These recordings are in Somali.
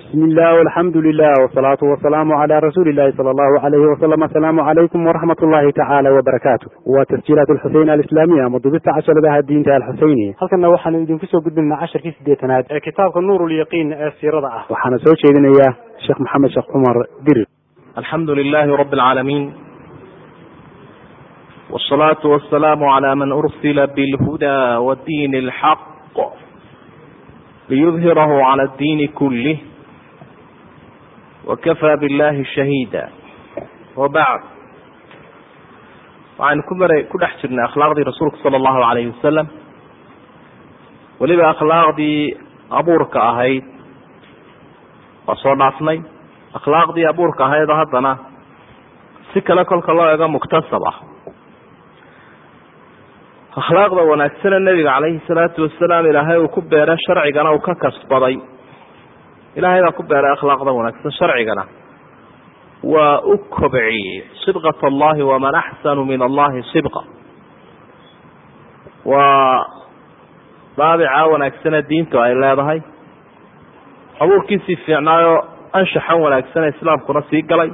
bismi illah alxamdu lilah wsalaatu wasalaamu cala rasuuli illahi sala allahu alayhi wasalam asalaamu calaykum waraxmat ullahi tacaala wabarakaatu waa tasjiilaat alxuseyn alislaamiya ama dubista casharadaha diinta alxuseyni halkana waxaanu idinku soo gudbinaa casharkii sideetanaad ee kitaabka nuur lyaqiin ee siirada ah. Waxaana soo jeedinaya sheekh maxamed sheekh cumar dirir. Alxamdu lilahi rabi alcaalamiin wsalaatu wasalaamu cala man ursila bilhuda wadiin alxaq liyudhirahu cala addiini kulih wakafaa billahi shahiida wabacd waxaynu ku mara ku dhex jirnay akhlaaqdii rasuulka sala allahu alayhi wasalam weliba akhlaaqdii abuurka ahayd waa soo dhaafnay akhlaaqdii abuurka ahaydoo haddana si kale kolka loo ego muktasab ah akhlaaqda wanaagsane nebiga calayhi salaatu wasalaam ilaahay uu ku beeray sharcigana uu ka kasbaday ilaahay baa ku beeray akhlaaqda wanaagsan sharcigana. Waa u kobciyey sidqat allahi waman axsanu min allahi sidqa. Waa daabica wanaagsane diintu ay leedahay. Abuurkiisii fiicnaayo anshaxan wanaagsane islaamkuna sii galay.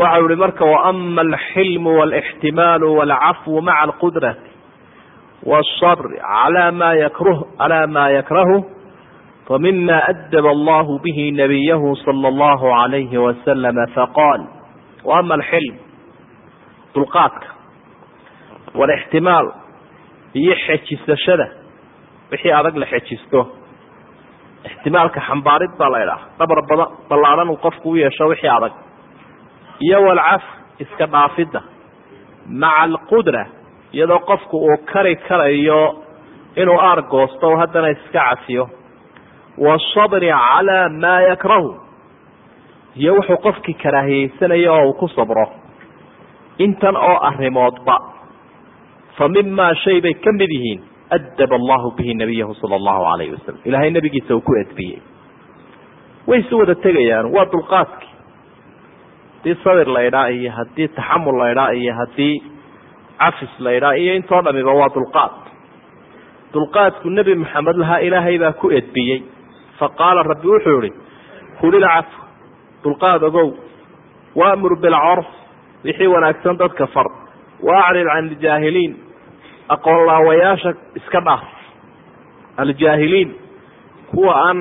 Waxau ihi marka waama alxilmu walixtimaalu walcafwu maca alqudrati wاsabr ala ma yakruh cala ma yakrahu famima adaba allahu bihi nabiyahu sala allahu alayhi wasalama faqaal waama alxilm dulqaadka walixtimaal iyo xejisashada wixii adag la xejisto ixtimaalka xambaarid baa la idhaha dhabar bada ballaadhan uu qofku u yeesho wixii adag iyo walcaf iska dhaafidda maca alqudra iyadoo qofku uu kari karayo inuu aargoosto o haddana iska cafiyo wasabri calaa maa yakrahu iyo wuxuu qofkii karaahiyeysanayo oo uu ku sabro. Intan oo arrimoodba fa mimaa shay bay ka mid yihiin. Adaba allahu bihi nabiyahu sala allahu alayhi wasalam ilaahay nabigiisa uu ku edbiyey way isu wada tegayaan. Waa dulqaadkii haddii sabir la ydhaa iyo haddii taxamul la ydhaa iyo haddii cafis la ydhaa iyo intoo dhamiba waa dulqaad. Dulqaadku nebi maxamed lahaa ilaahay baa ku edbiyey faqaala rabbi wuxuu ihi kulilcaf dulqaad ogow waamur bilcurf wixii wanaagsan dadka far waacrid can aljaahiliin aqoon laawayaasha iska dhaaf aljaahiliin kuwa aan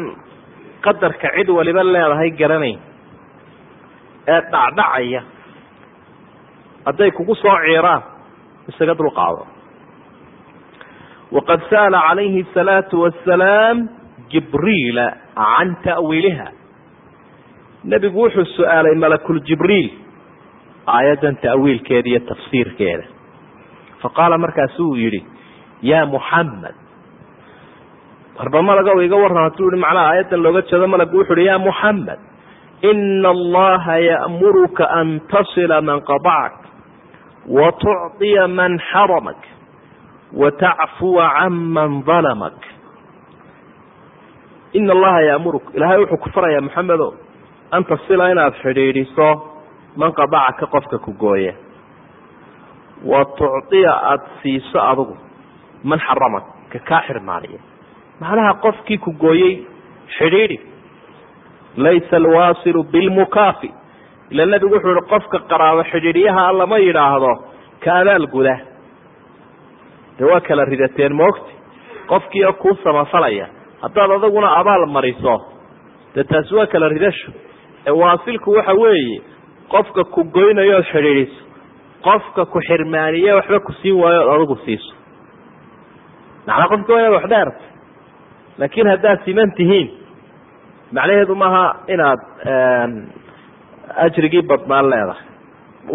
qadarka cid waliba leedahay garanayn ee dhacdhacaya hadday kugu soo ciiraan isaga dulqaado waqad sa'ala calayhi asalaatu wasalaam jibriila can ta'wiiliha nebigu wuxuu su'aalay malakuljibriil aayaddan ta'wiilkeeda iyo tafsiirkeeda. Faqaala markaasuu yidhi yaa muxamed warba malagow iga warran hadduu yihi macnaha aayaddan looga jeedo malagu wuxu uhi ya muxamed ina allaha ya'muruka an tasila man qadacak wa tucطiya man xaramak wa tacfuwa can man dalamak ina allaha ya'muruka ilaahay wuxuu ku farayaa maxamedo an tasila inaad xidhiidhiso man qadacaka qofka ku gooya wa tucطiya aada siiso adigu man xaramak ka kaa xirmaaniya. Macnaha qofkii ku gooyey xidhiidhi. Laysa alwaasilu bilmukaafi. Ila nebigu wuxuu ihi qofka qaraabo xidhiidhyaha lama yidhaahdo ka abaal guda. Dee waa kala ridateen moogti? Qofkii oo kuu samafalaya haddaad adaguna abaal mariso. Dee taasi waa kala ridasho. Ee waasilku waxa weeye qofka ku goynayo ood xidhiidhiso qofka ku xirmaaniye waxba ku siin waayo ood adigu siiso. Macnaa qofka waa inaad wax dheerta laakiin haddaad siman tihiin macnaheedu maaha inaad ajrigii badnaan leedahay.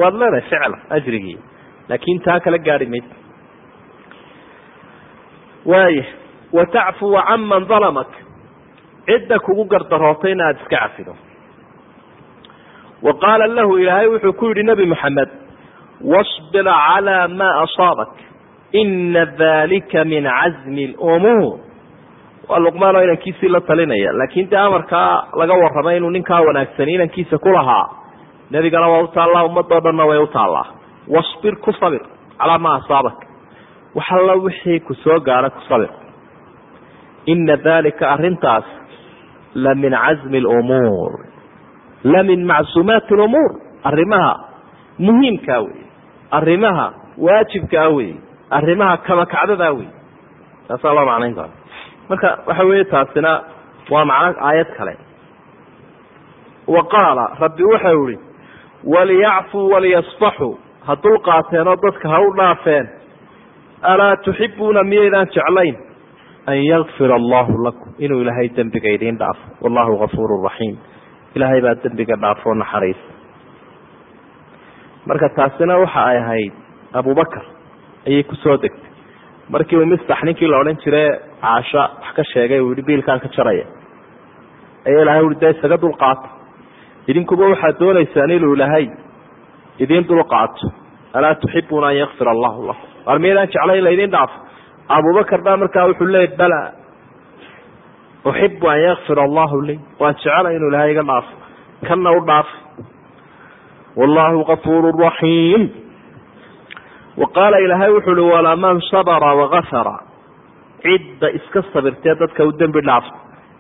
Waad leedahay ficla ajrigii. Laakin taa kala gaari mayd waaya wa tacfuwa can man dalamak cidda kugu gardarootay inaad iska cafido wa qaala lahu ilaahay wuxuu ku yidhi nebi moxamed wasbir calaa maa asaabak ina dalika min cazmi lumuur waa luqmaanoo inankiisii la talinaya laakiin dee amarkaa laga warramay inuu ninkaa wanaagsani inankiisa ku lahaa nebigana waa u taallaa ummadoo dhanna way u taallaa wasbir ku sabir calaa maa asaabak wax alla wixii ku soo gaara ku sabir ina dalika arintaas la min cazmi lumuur la min macsuumaati lumuur arrimaha muhiimkaa wey arrimaha waajibkaa wey arrimaha kamakacdadaa wey taasaa loo macnayn kara marka waxa weeye taasina waa macno aayad kale wa qaala rabbi waxau ihi waliyacfuu waliyasfaxuu ha dulqaateenoo dadka ha u dhaafeen alaa tuxibuuna miyaydaan jeclayn an yakfir allahu lakum inuu ilaahay dembiga idiin dhaafo wallahu gafuuru raxiim ilaahay baa dembiga dhaafoo naxariisa marka taasina waxa ay ahayd abubakar ayay ku soo degtay markii uu mistax ninkii la odhan jire caasha wax ka sheegay uu yihi biilkaan ka jaraya ayaa ilahay ui dee isaga dulqaato idinkuba waxaad doonaysaan inuu ilaahay idiin dulqaato alaa tuxibuuna an yakfir allahu lakum waar miyaydaan jeclay in laydin dhaafo abubakar baa markaa wuxuu leeyay bala uxibu an yakfir allahu li. Waan jecela inuu ilaahay iga dhaafo kanna u dhaafay wallahu gafuuru raxiim wa ilaahay wuxu uhi walaman sabra wagafara cidda iska sabirtee dadka u dembi dhaafto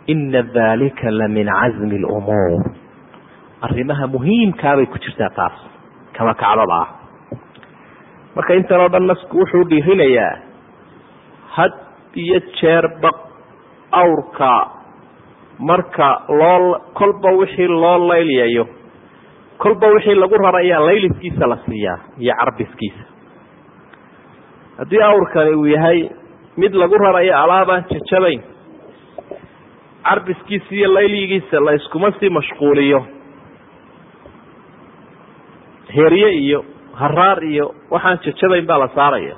ina dalika la min cazmi lumuur arrimaha muhiimkaabay ku jirtaa taas kama kacdada ah. Marka intan oo dhan nasku wuxuu dhiirinayaa had iyo jeerba awrka marka loo kolba wixii loo layliyayo kolba wixii lagu rarayaa layliskiisa la siiyaa iyo carbiskiisa. Haddii awrkani uu yahay mid lagu rarayo alaabaan jajabayn carbiskiisa iyo layligiisa la iskuma sii mashquuliyo herye iyo haraar iyo waxaan jajabayn baa la saaraya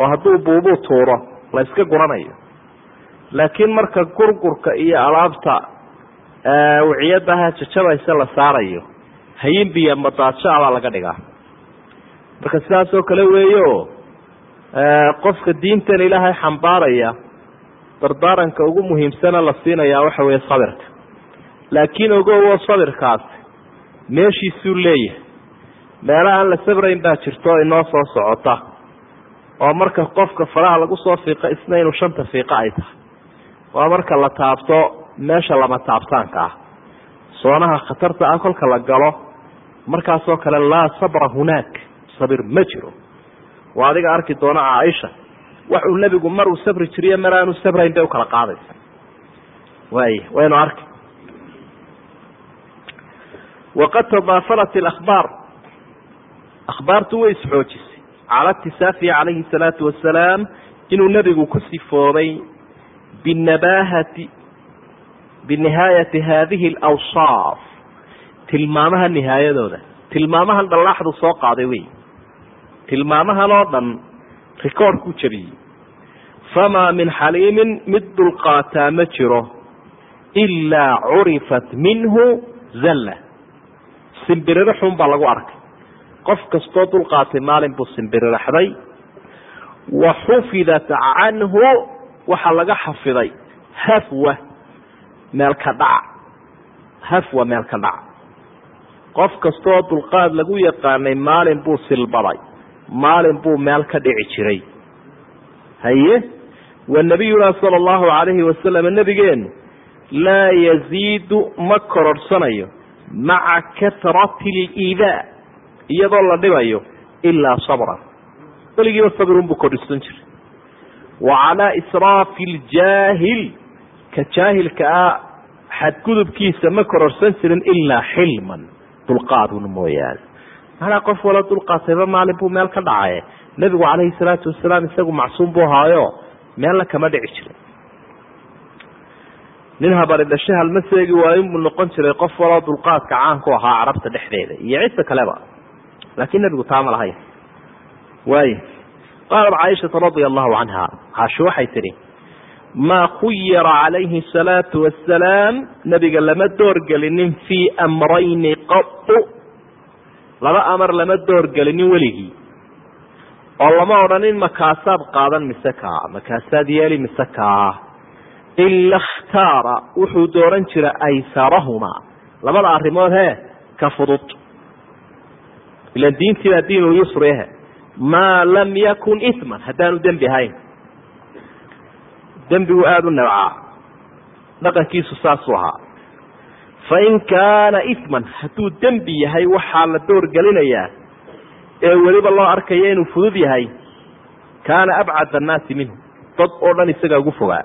oo hadduu buubuu tuuro la iska guranayo. Laakiin marka gurgurka iyo alaabta wiciyadaha jajabaysa la saarayo hayin biyo madaadsha baa laga dhigaa. Marka sidaas oo kale weeyo qofka diintan ilaahay xambaaraya dardaaranka ugu muhiimsana la siinayaa waxa weeye sabirka. Laakiin ogowo sabirkaasi meeshiisuu leeyahay. Meela aan la sabrayn baa jirto oo inoo soo socota oo marka qofka faraha lagu soo fiiqo isna inuu shanta fiiqo ay tahay. Waa marka la taabto meesha lama taabtaanka ah. Soonaha khatarta ah kolka la galo markaasoo kale laa sabra hunaak sabir ma jiro. Waa adiga arki doona caaisha wax uu nebigu mar uu sabri jiriyo mar aanu sabrayn bay u kala qaadaysa waay waynu arki. Waqad tadaafarat اlakhbaar akhbaartu way isxoojisay calatisaafia calayhi salaatu wasalaam inuu nebigu ku sifoobay binabahati binihaayati haadihi alawsaaf tilmaamaha nihaayadooda tilmaamahan dhallaaxdu soo qaaday wey tilmaamahan oo dhan rikoorkuu jabiyey famaa min xaliimin mid dulqaataa ma jiro ilaa curifat minhu zalla simbiriro xun baa lagu arkay qof kastoo dulqaatay maalin buu simbiriraxday wa xufidat canhu waxaa laga xafiday hafwa meelka dhaca hafwa meelka dhaca qof kastaoo dulqaad lagu yaqaanay maalin buu silbaday maalin buu meel ka dhici jiray. Haye? Wa nabiyuna sala allahu calayhi wasalam nebigeenu laa yaziidu ma kororhsanayo maca katrati liidaa iyadoo la dhibayo ilaa sabran weligiiba sabirunbuu kordhisan jiray. Wa calaa israafi ljaahil ka jaahilka ah xadgudubkiisa ma kororhsan jirin ilaa xilman dulqaadun mooyaane. Manaa qof wala dulqaatayba maalin buu meel ka dhacaye. Nebigu calayhi salaatu wasalaam isagu macsuum buu ahaayo meelna kama dhici jirin. Nin habari dhashe halma seegi waayo inbuu noqon jiray qof waloo dulqaadka caanku ahaa carabta dhexdeeda iyo cidda kaleba laakiin nebigu taama lahayn. Waay qaalat caaishata radia allahu canha caasho waxay tidhi maa khuyira calayhi asalaatu wasalaam nebiga lama doorgelinin fii amrayni qau laba amar lama doorgelinin weligii. Oo lama odhanin makaasaad qaadan mise kaa makaasaad yeeli mise kaa ila khtaara wuxuu dooran jira aysarahumaa labada arrimood he ka fudud ilan diintii baa diin yusrihe maa lam yakun iman haddaanu dembi ahayn. Dembigu aada u nabcaa dhaqankiisu saasuu ahaa. Fain kaana iman hadduu dembi yahay waxaa la doorgelinayaa ee weliba loo arkaya inuu fudud yahay kaana abcad annaasi minhu. Dad oo dhan isaga ugu fogaa.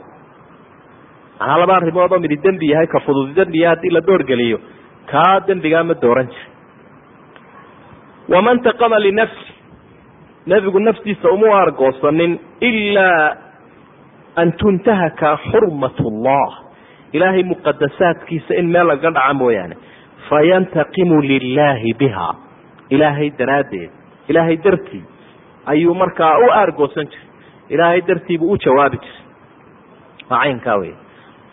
Manaa laba arrimood oo midi dembi yahay ka fudud. Dembiya haddii la doorgeliyo kaa dembigaa ma dooran jira waman taqama linafsi nebigu naftiisa uma argoosanin ilaa an tuntahaka xurmat allah ilaahay muqadasaadkiisa in meel laga dhaca mooyaane fayantaqimu lilaahi biha ilaahay daraaddeed ilaahay dartii ayuu markaa u aargoosan jiray ilaahay dartiibuu u jawaabi jiray caynkaa wey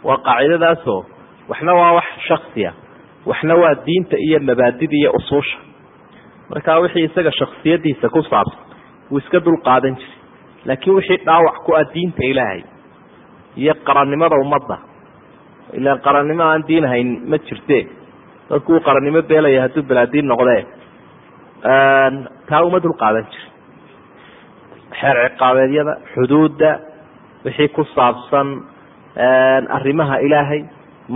waa qaacidadaasoo waxna waa wax shaksiya waxna waa diinta iyo mabaadida iyo usuusha markaa wixii isaga shaksiyadiisa ku saabsan wuu iska dul qaadan jiray. Laakiin wixii dhaawac ku ah diinta ilaahay iyo qarannimada ummadda ilaan qarannimo aan diin hayn ma jirte. Dadku uu qarannimo beelaya hadduu balaadiin noqdee taa uma dul qaadan jiray xeer ciqaabeedyada xuduudda wixii ku saabsan arrimaha ilaahay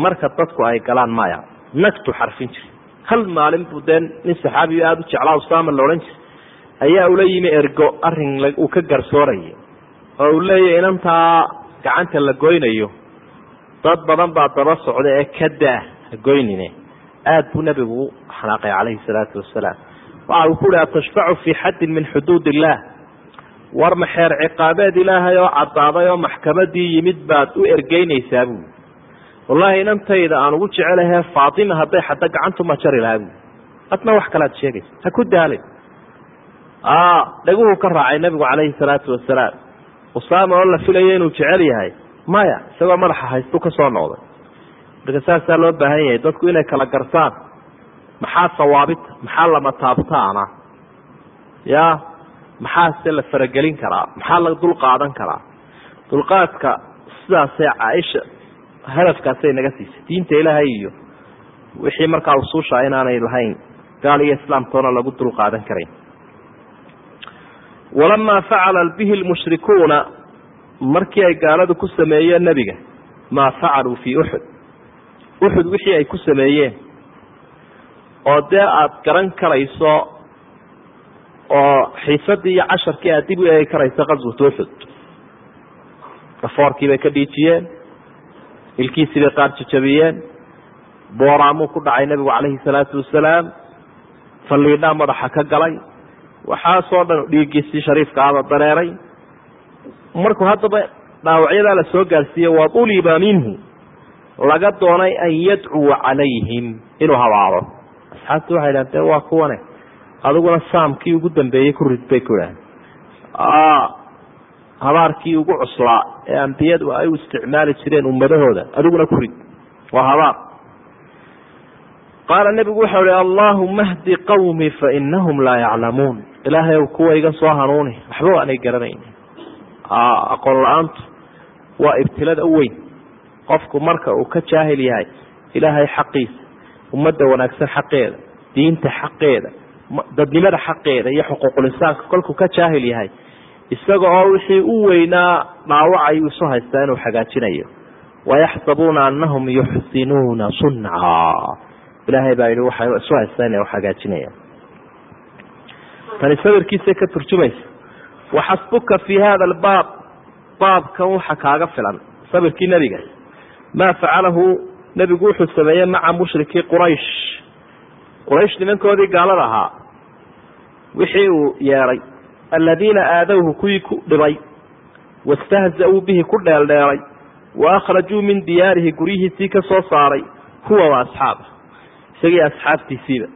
marka dadku ay galaan maya nagtu xarfin jiray hal maalin buu dee nin saxaabiyo aada u jeclaa usaama la odhan jiray ayaa ula yimi ergo arrin uu ka garsooraya oo uu leeyahy inantaa gacanta la goynayo. Dad badan baa daba socda ee ka daa ha goynine. Aada buu nebigu u xanaaqay calayhi salaatu wasalaam waxa uu ku uhi atashfacu fii xaddin min xuduud illah war ma xeer ciqaabeed ilaahay oo caddaaday oo maxkamadii yimid baad u ergeynaysaa buui wallaahi inantayda aan ugu jecelahee faatima hadday xadda gacantuma jari lahaa buui adna wax kalead sheegaysa. Ha ku daalin. Dhaguhu ka raacay nebigu calayhi salaatu wasalaam usaama oo la filayo inuu jecel yahay. Maya isagoo madaxa haystu ka soo noqday. Marka saasaa loo baahan yahay dadku inay kala gartaan maxaa sawaabita maxaa lama taabtaana ya maxaase la faragelin karaa? Maxaa la dul qaadan karaa? Dulqaadka sidaasee caaisha hadafkaasay naga siisay diinta ilaahay iyo wixii markaa usuusha inaanay lahayn gaal iyo islaamtoona lagu dul qaadan karayn walamaa facala bihi lmushrikuuna markii ay gaaladu ku sameeyeen nebiga maa facaluu fii uxud uxud wixii ay ku sameeyeen oo dee aada garan karayso oo xiisadii iyo casharkii aad dib u eegi karayso qaswatu uxud gafoorkii bay ka dhiijiyeen ilkiisii bay qaar jajabiyeen booraamuu ku dhacay nebigu calayhi salaatu wasalaam falliidhaa madaxa ka galay waxaasoo dhan dhiiggiisii shariifka aba dareeray. Markuu haddaba dhaawacyadaa la soo gaarsiiyey wa uliba minhu laga doonay an yadcuwa calayhim inuu habaaro. Asxaabtu waxay dhahan dee waa kuwane adiguna saamkii ugu dambeeyey ku rid bay ku dhahan habaarkii ugu cuslaa ee ambiyadu ay u isticmaali jireen ummadahooda adiguna ku rid. Waa habaar. Qaala nebigu waxau ihi allaahuma hdi qawmi fainahum laa yaclamuun. Ilaahay ow kuwa iga soo hanuuni waxba aanay garanayn. Aqoon la'aantu waa ibtilada u weyn. Qofku marka uu ka jaahil yahay ilaahay xaqiisa ummadda wanaagsan xaqeeda diinta xaqeeda dadnimada xaqeeda iyo xuquuqulinsaanka kolkuu ka jaahil yahay isaga oo wixii u weynaa dhaawacayuu isu haystaa inuu hagaajinayo wayaxsabuuna anahum yuxsinuuna sunca ilaahay baa yihi waxay isu haystaa inay hagaajinayaan tani sawirkiisay ka turjumaysa waxasbuka fi hada albaab baabkan waxa kaaga filan sabirkii nebiga. Maa facalahu nebigu wuxuu sameeyey maca mushrikii quraysh. Quraysh nimankoodii gaalada ahaa. Wixii uu yeedhay aladiina aadowhu kuwii ku dhibay wastahza-uu bihi ku dheeldheelay wa akhrajuu min diyaarihi guryihiisii ka soo saaray huwa wa asxaaba isagii asxaabtiisiiba.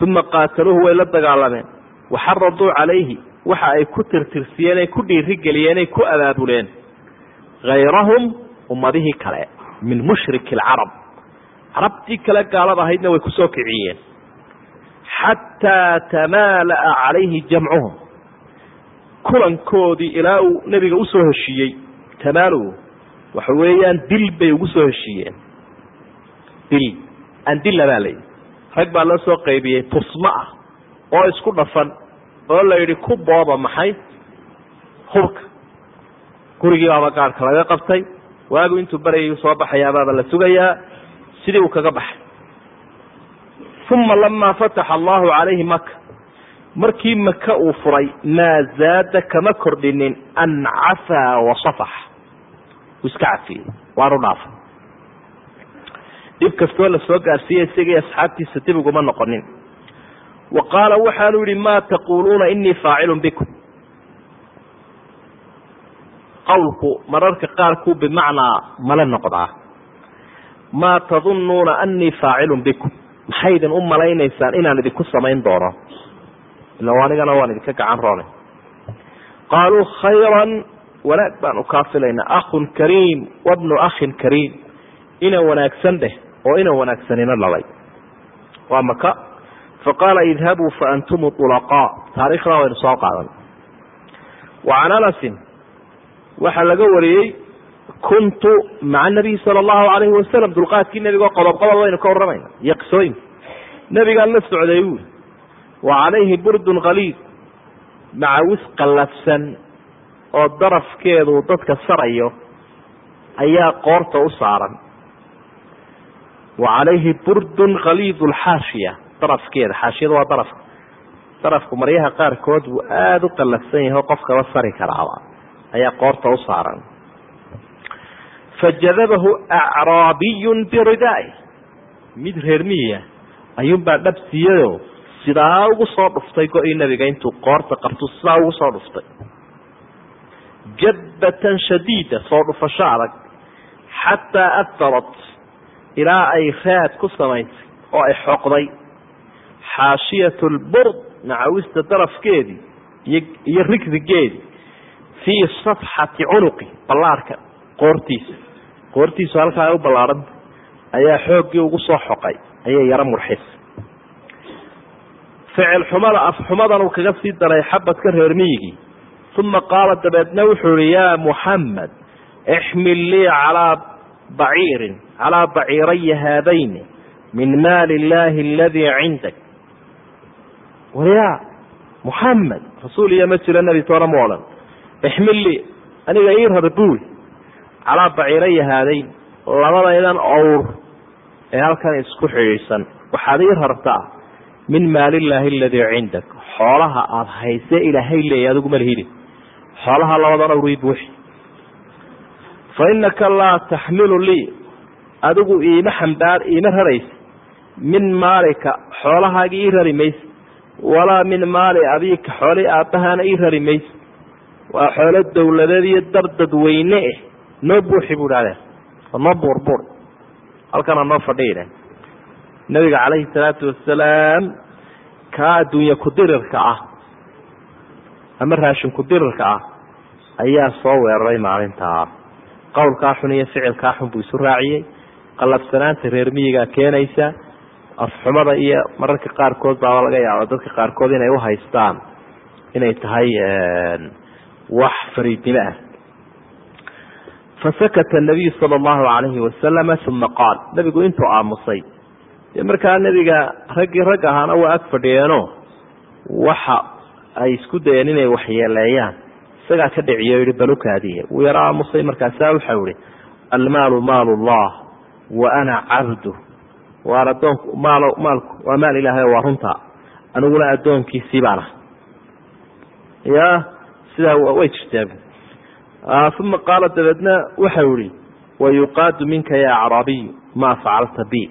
Uma qaataluuhu way la dagaalameen waxaraduu calayhi waxa ay ku tirtirsiyeen ay ku dhiirigeliyeen ay ku abaabuleen hayrahum ummadihii kale min mushriki alcarab. Carabtii kale gaalada ahaydna way ku soo kiciyeen. Xataa tamaala'a calayhi jamcuhum kulankoodii ilaa uu nebiga u soo heshiiyey tamaalu waxa weeyaan dil bay ugu soo heshiiyeen. Dil andila baa layidhi rag baa loo soo qaybiyey tusmo ah oo isku dhafan oo la yidhi ku booba maxay? Hubka. Gurigii baaba laga qabtay waagu intuu baryayuu soo baxayaabaaba la sugayaa sidii uu kaga baxay. Uma lamaa fataxa allahu calayhi maka markii maka uu furay maa zaada kama kordhinin an cafaa wasafax uu iska cafiyey waanu dhaafay. Dhib kastoo la soo gaarsiiyey isagii asxaabtiisa dib uguma noqonin. Wa qaala waxaanu yihi maa taquuluuna inii faacilun bikum. Qowlku mararka qaarkuu bimacnaa male noqdaa. Maa tadunnuuna anii faacilun bikum. Maxay idin u malaynaysaan inaan idinku samayn doono ila anigana waan idinka gacan roone qaaluu khayran wanaag baan u kaafilaynaa akhun kariim wabnu akhin kariim. Ina wanaagsan dheh oo ina wanaagsanina dhalay waa maka. Faqaala idhabuu faantumu ulaqaa taarikhdaa waynu soo qaadan. Wa anasin waxaa laga wariyey kuntu maca nabiyi sala allahu alayhi wasalam. Dulqaadkii nebigo qodob qodob waynu ka warramayna iyo qisooyinka nebigaan la socday buuli wa calayhi burdun khaliid macawis qallafsan oo darafkeedu dadka sarayo ayaa qoorta u saaran. Wa calayhi burdun khaliid lxaashiya darafkeeda xaashiyada waa darafka darafku maryaha qaarkood buu aada u qallafsan yahay oo qofkaba sari karaaba ayaa qoorta u saaran. Fajadabahu acraabiyun biridaa'i mid reer miyiya ayuunbaa dhab siiyado sidaa ugu soo dhuftay go-ii nebiga intuu qoorta qabtu sidaa ugu soo dhuftay. Jabbatan shadiida soo dhufasho adag xataa aharat ilaa ay raad ku samaysay oo ay xoqday. Xaashiyat lburd macawista darafkeedii iyo rigrigeedii fii safxati cunuqi ballaarhka qoortiisa. Qoortiisu halkaa u ballaarhanta ayaa xooggii ugu soo xoqay ayay yaro murxisay ficil xumada af xumadan uu kaga sii daray xabadka reer miyigii uma qaala dabeedna wuxuu ihi yaa muxamed ixmil lii calaa baciirin calaa baciiraya haadayni min maali illaahi aladii cindak waryaa muxamed rasuul iyo ma jiro nebi toona mu odhan ixmil lii aniga ii rar buul calaa baciiraya haadayn labadaydan owr ee halkan isku xidhiidhsan waxaad ii rartaa min maalillaahi aladii cindak. Xoolaha aada hayse ilaahay leeya adigu ma lihidi xoolaha labadan owr ii buuxi fa innaka laa taxmilu lii adigu iima xambaar iima raraysa min maalika xoolahaagii ii rari mayse walaa min maali abiika xoolihii aabbahaana ii rari mayse waa xoolo dowladeed iyo dar dadweyne eh. Noo buuxi buu idhahdeen noo buurbuur. Halkana noo fadhiidhe nabiga calayhi salaatu wasalaam kaa adduunye kudirirka ah ama raashin kudirirka ah ayaa soo weeraray maalintaa qowlkaa xun iyo ficilkaa xun buu isu raaciyey. Qallafsanaanta reer miyigaa keenaysa afxumada iyo mararka qaarkood baaba laga yaaba dadka qaarkood inay uhaystaan inay tahay wax fariidnimo ah. Fasakata nabiyu sala allahu calayhi wasalama uma qaal. Nebigu intuu aamusay dee markaa nebiga raggii rag ahaana waa ag fadhiyeeno waxa ay isku dayeen inay waxyeeleeyaan isagaa ka dhiciyo yihi balukaadiye wuu yaro aamusay markaasaa waxau ihi almaalu maal llah wa ana cabdu. Waan adoonku maal maalku waa maal ilaahay waa runtaa aniguna addoonkiisii baan ah ya sidaa way jirtaa uma qaala dabeedna waxau ihi wayuqaadu minka ya acraabiyu maa facalta bi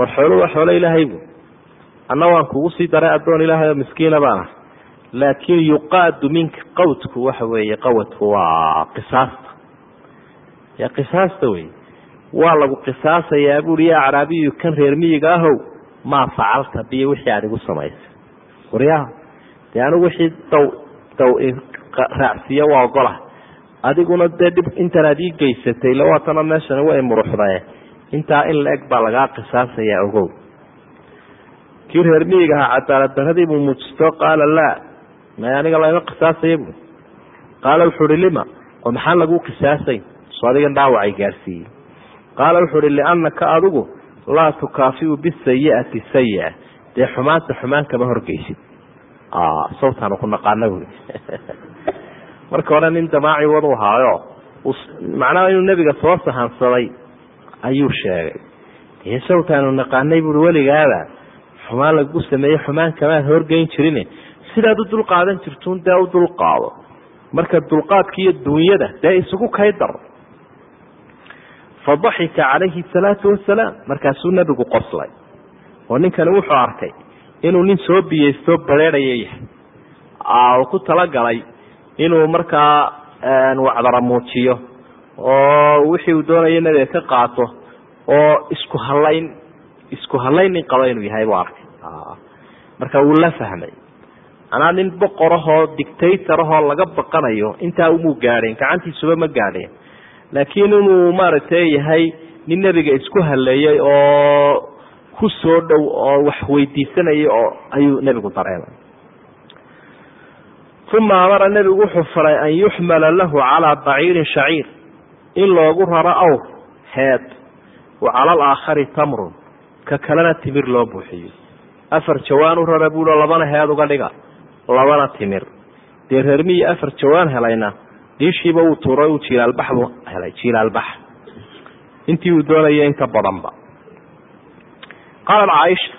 war xoolo waa xoolo ilaahay bu anna waan kugu sii daray addoon ilaahay oo miskiina baan ah. Laakiin yuqaadu minka qawdku waxa weeye qawadku waa qisaasta. Ya qisaasta wey waa lagu qisaasayaa buui ya acraabiyu kan reer miyiga ahow maa facalta bi wixii aad igu samaysay waryaa dee anigu wixii daw daw raacsiiya waa ogola adiguna dee dhib intan ii geysatay lawaatana meeshani way muruxdae intaa in la eg baa lagaa qisaasayaa ogow. Kii reer miyiga ahaa cadaalad daradii buu muujisto qaala laa may aniga layma qisaasaya bu qaala wuxuu uhi lima? oo maxaan lagu qisaasayn soo adigan dhaawacay gaarsiiyey qaala wuxuu uhi liannaka adigu laa tukaafiu bisayi'ati sayi'a dee xumaanta xumaan kama horgeysid. Sawtaanu ku naqaana bui marka hore nin damaaci wadu haayo macnaha inuu nebiga soo sahansaday ayuu sheegay. Sawtaanu naqaanay buui weligaaba xumaan lagu sameeye xumaan kamaad horgeyn jirin sidaad u dul qaadan jirtuun dee u dul qaado marka dulqaadka iyo duunyada dee isugu kay dar. Fadaxika calayhi salaatu wasalaam markaasuu nebigu qoslay. Oo ninkani wuxuu arkay inuu nin soo biyeysto bareeraya yahay oo ku talagalay inuu markaa wacdara muujiyo oo wixii uu doonayo nebiga ka qaato oo isku halayn isku halayn nin qaba inuu yahay buu arkay. Marka wuu la fahmay. Manaa nin boqorahoo dictatorahoo laga baqanayo intaa umuu gaadheen gacantiisuba ma gaadheen. Laakiin inuu maaragtay yahay nin nebiga isku haleeyey oo ku soo dhow oo wax weydiisanayay oo ayuu nebigu dareemay. Uma amara nebigu wuxuu faray an yuxmala lahu calaa baciirin shaciir in loogu raro awr heed wa cala alaakhari tamrun ka kalena timir loo buuxiyo. Afar jawaan u rara buuo labana heed uga dhiga labana timir. Dee reermihii afar jawaan helayna diishiiba uu tuuray uu jiilaalbax buu helay jiilaalbax intii uu doonaya in ka badanba. Qaalat caaisha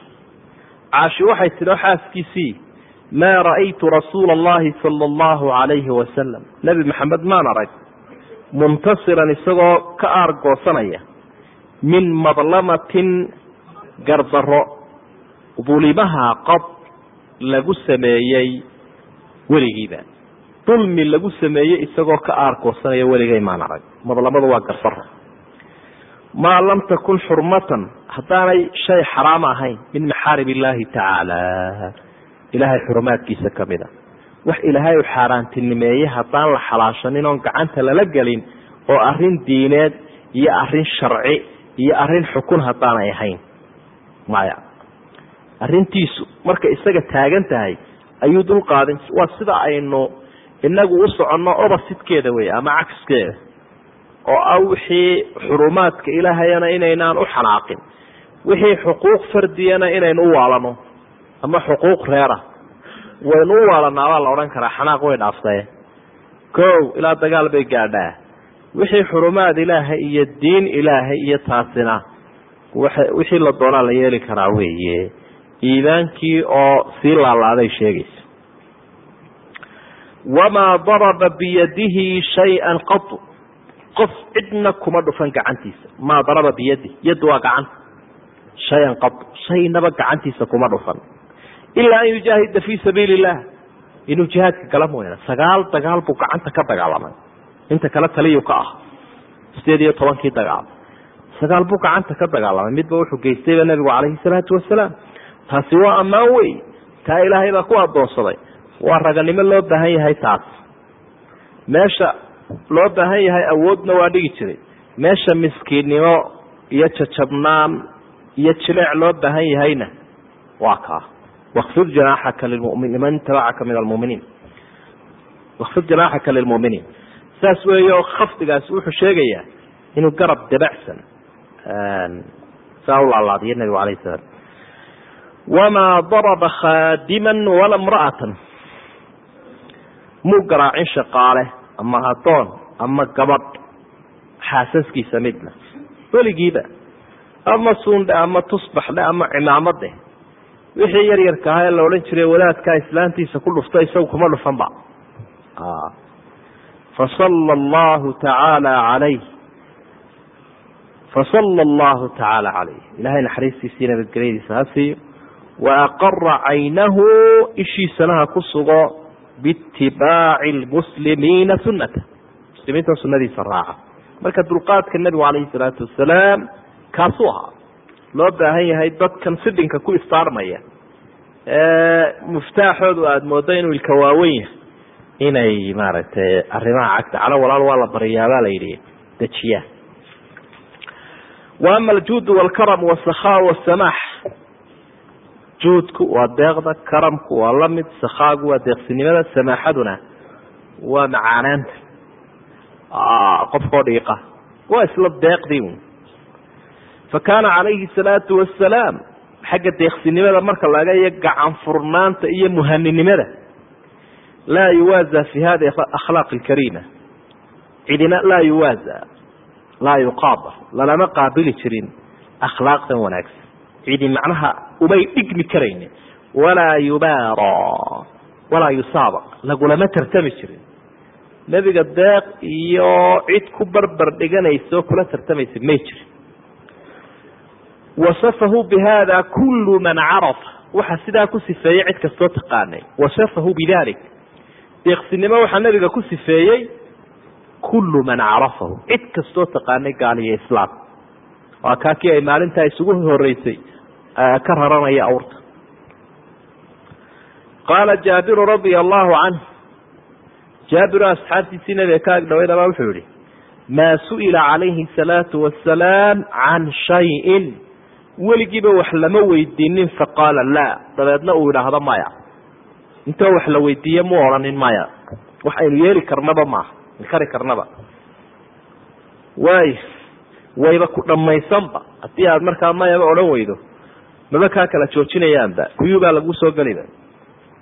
caashi waxay tidhi xaaskiisii maa ra'aytu rasuula allahi sala allahu calayhi wasalam nebi maxamed maan arag muntasiran isagoo ka aargoosanaya min madlamatin gardaro dulimaha qad lagu sameeyey weligiiba. Dulmi lagu sameeyey isagoo ka aargoosanaya weligay maan arag. Madlamadu waa gardaro maa lam takun xurmatan haddaanay shay xaraam ahayn min maxaarib illaahi tacaala ilaahay mid a wax ilaahay u xaaraantinimeeye haddaan la xalaashanin oon gacanta lala gelin oo arrin diineed iyo arrin sharci iyo arrin xukun haddaanay ahayn. Maya. Arrintiisu markay isaga taagan tahay ayuu dulqaadin waa sida aynu inagu u soconno obasidkeeda wey ama cagskeeda oo ah wixii xurumaadka ilaahayana inaynaan u xanaaqin wixii xuquuq fardiyana inaynu u waalano ama xuquuq reera waynu u waalanaa baa la odhan karaa xanaaq way dhaaftaye kow ilaa dagaal bay gaadhaa. Wixii xurumaad ilaahay iyo diin ilaahay iyo taasina wixii la doonaa la yeeli karaa weeye. Iimaankii oo sii laalaaday sheegaysa wamaa daraba biyadihi shay-an qatu qof cidna kuma dhufan gacantiisa. Maa daraba biyadi yaddu waa gacanta. Shay-an qatu shaynaba gacantiisa kuma dhufan ilaa an yujaahida fii sabiili illah inuu jihaadka gala mooyaane sagaal dagaal buu gacanta ka dagaalamay inta kale taliyu ka ah sideed iyo tobankii dagaal sagaal buu gacanta ka dagaalamay midba wuxuu geystayba nabigu calayhi salaatu wasalaam taasi waa ammaan wey taa ilaahay baa ku adoonsaday waa raganimo loo baahan yahay taas meesha loo baahan yahay awoodna waa dhigi jiray meesha miskiinnimo iyo jajabnaan iyo jileec loo baahan yahayna waa kaa wkfid janaaxaka liman itabacaka min almuminiin wakfid janaaxaka lilmuminiin saas weeyo khafdigaasi wuxuu sheegayaa inuu garab dabacsan saa u laalaadiyo nabigu alayh salaam wamaa daraba khaadiman wala mra'atan muu garaacin shaqaale ama adoon ama gabadh xaasaskiisa midna weligiiba ama suundhe ama tusbaxdhe ama cimaamade wixii yar yarka ahaa ee la odhan jiray wadaadkaa islaantiisa ku dhufta isagu kuma dhufanba fasala allahu tacaala calayh fasala allahu tacaala calayh ilahay naxariistiisii nabadgelyadiisa ha siiyo. Wa aqara caynahu ishiisana ha ku sugo biitibaaci lmuslimiina sunata muslimiinta sunadiisa raaca. Marka dulqaadka nebigu calayhi salaatu wasalaam kaasuu ahaa loo baahan yahay dadkan sidhinka ku istaarmaya. Muftaaxoodu aada moodo inuu ilka waawen yahay. Inay maaragtay arrimaha cagta calo walaal waa la baryaabaa la yidhi dejiyaan wa ama aljuudu walkaram wasakhaa wasamaax juudku waa deeqda karamku waa la mid sakhaagu waa deeqsinimada samaaxaduna waa macaanaanta. Qofkoo dhiiqa. Waa isla deeqdii fakaana calayhi salaatu wasalaam xagga deeqsinimada marka laga iyo gacan furnaanta iyo muhaninimada laa yuwaaza fi hadi akhlaaq alkariima cidina laa yuwaasa laa yuqaabal lalama qaabili jirin akhlaaqdan wanaagsan cidi macnaha umay dhigmi karayni walaa yubaara walaa yusaabaq lagulama tartami jirin nebiga deeq iyo cid ku barbar dhiganaysa oo kula tartamaysa may jirin wasafahu bihada kullu man carafa. Waxaa sidaa ku sifeeyey cid kastoo taqaanay. Wasafahu bidalik. Deeqsinimo waxaa nebiga ku sifeeyey kullu man carafahu. Cid kastoo taqaanay gaaliyo islaam. Waa kaakii ay maalintaa isugu horeysay ka raranaya awrta. Qaala jaabiru radia allahu canh jaabiru asxaabtiisii nabiga ka ag dhawaydabaa wuxuu yihi maa su'ila calayhi salaatu wasalaam can shayin weligiiba wax lama weydiinin faqaala laa. Dabeedna uu yidhaahdo maya. Intoo wax la weydiiye mu odhanin maya. Wax aynu yeeli karnaba maaha kari karnaba. Waay wayba ku dhammaysanba. Haddii aad markaa mayaba odhan weydo maba kaa kala joojinayaanba. Kuyuubaa lagu soo geliba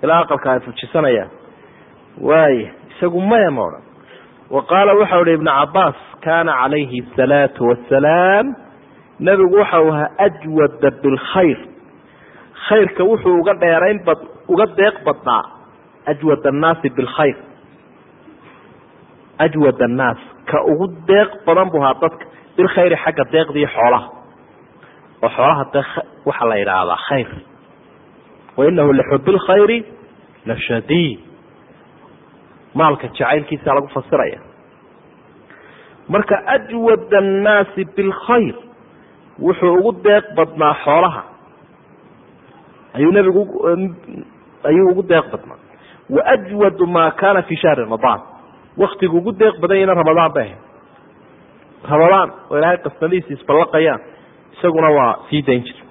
ilaa aqalka ay fujisanayaan. Waay isagu maya ma odhan. Wa qaala waxau ihi ibnu cabaas kaana calayhi asalaatu wasalaam nebigu waxau ahaa ajwada bilkhayr khayrka wuxuu uga dheerayn bad uga deeq badnaa. Ajwad annaasi bilkhayr ajwad annaas. Ka ugu deeq badan buu ahaa dadka. Bilkhayri xagga deeqdii xoolaha. Oo xoolaha dee waxaa la yidhaahdaa khayr. Wa inahu lixubi lkhayri la shadiid. Maalka jacaylkiisa lagu fasiraya. Marka ajwad annaasi bilkhayr wuxuu ugu deeq badnaa xoolaha. Ayuu nebigu ayuu ugu deeq badnaa. Wa ajwadu maa kaana fi shahri ramadaan waktigu ugu deeq badan yahna ramadaan bay ahayd. Ramadaan oo ilaahay qasnadiisi isballaqayaan isaguna waa sii dayn jira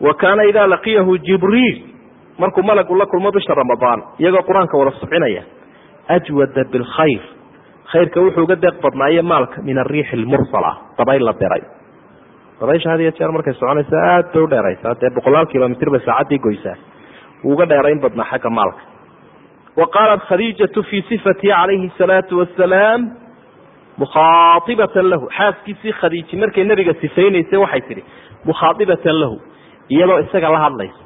wa kaana idaa laqiyahu jibriil markuu malagu la kulmo bisha ramadaan iyagoo qur'aanka wada socinaya ajwada bilkhayr khayrka wuxuu uga deeq badnaaye maalka min ariixi lmursala dabayl la diray. Dabaysha had iyo jeer markay soconaysa aad bay u dheeraysaa dee boqolaal kilomitr bay saacaddii goysaa wuu uga dheerayn badnaa xagga maalka. Wa qaalat khadiijatu fii sifatihi calayhi salaatu wasalaam mukhaatibatan lahu. Xaaskiisii khadiiji markay nebiga sifaynaysay waxay tidhi mukhaatibatan lahu. Iyadoo isaga la hadlaysa.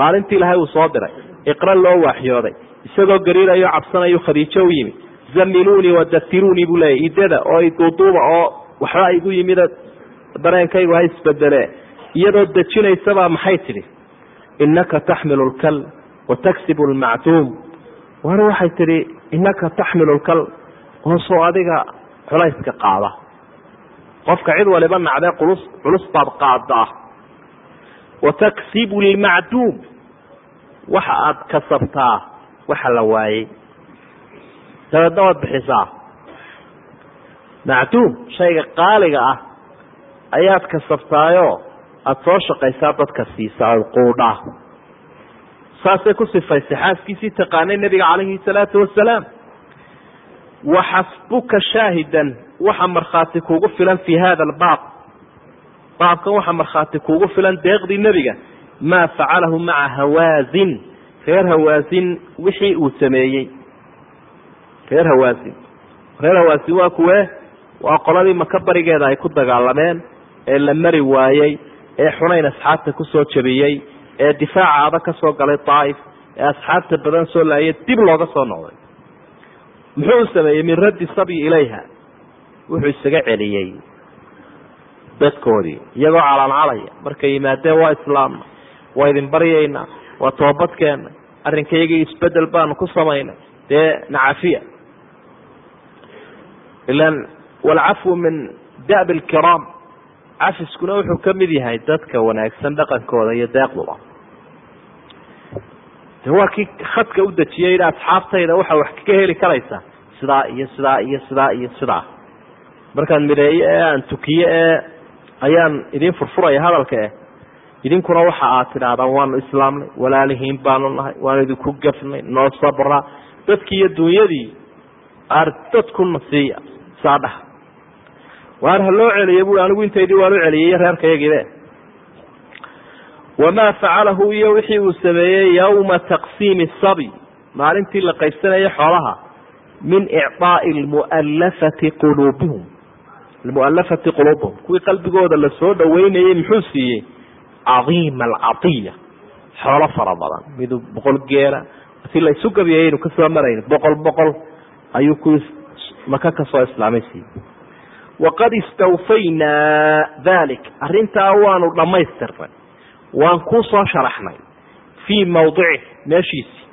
Maalintii ilaahay uu soo diray. Iqra loo waaxyooday isagoo gariirayo cabsanayo khadiijo u yimi zamiluunii wadatiruunii buu leeyahy idada oo iduuduuba oo waxba igu yimida dareenkaygu ha isbedele. Iyadoo dejinaysabaa maxay tidhi? Innaka taxmilu lkal wa taksibu lmacduum waana waxay tidhi innaka taxmilu lkal hoosoo adiga culayska qaada. Qofka cid waliba nacdee culus culus baad qaadaa wa taksibu lmacduum waxa aad kasabtaa waxa la waayey dabeedna waad bixisaa macduum shayga qaaliga ah ayaad kasabtaayoo aada soo shaqaysaa dadka siisaa quudhaa saasay ku sifaysay xaaskiisii taqaanay nebiga calayhi salaatu wasalaam wa xasbuka shaahidan waxa markhaati kuugu filan fii hada albaab. Baabkan waxa markhaati kuugu filan deeqdii nebiga maa facalahu maca hawaasin. Reer hawaasin wixii uu sameeyey reer hawaasin reer hawaasin waa kuwe waa qoladii maka barigeeda ay ku dagaalameen ee la mari waayey ee xunayn asxaabta ku soo jabiyey ee difaaca adag ka soo galay daaif ee asxaabta badan soo laayay dib looga soo noqday. Muxuu sameeyey min raddi sabyi ilayha? Wuxuu isaga celiyey dadkoodii iyagoo calaancalaya markay yimaadeen waa islaamna waa idin baryaynaa waa toobadkeena arrinkayagii isbeddel baanu ku samaynay dee nacafiya ilan walcafwu min da'bi alkiraam. Cafiskuna wuxuu ka mid yahay dadka wanaagsan dhaqankooda iyo deeqduba. De waa kii khadka u dejiyey yidhi asxaabtayda waxaa wax kaga heli karaysaa sidaa iyo sidaa iyo sidaa iyo sidaa. Markaan midheeye ee aan tukiye ee ayaan idin furfuraya hadalka eh idinkuna waxa aad tidhaahdaan waanu islaamnay walaalihiin baanu nahay waanu idinku gafnay noo sabra. Dadkii iyo dunyadii ar dadkuna siiya saa dhaha waar ha loo celiye bui anigu intaydii waan u celiyey iyo reerkayagiibe wamaa facalahu iyo wixii uu sameeyey yawma taqsiimi sabi maalintii la qaybsanayay xoolaha min icطaaءi lmualafati quluubihum lmualafati quluubihum kuwii qalbigooda la soo dhaweynayay muxuu siiyey? Cadiima alcaiya xoolo fara badan. Midu boqol geela si la isu gabiyay aynu ka soo marayn boqol boqol ayuu kuwii maka ka soo islaamay siiyey waqad istawfaynaa dalik arrintaa waanu dhammaystirnay waan kuu soo sharaxnay fii mawdici meeshiisii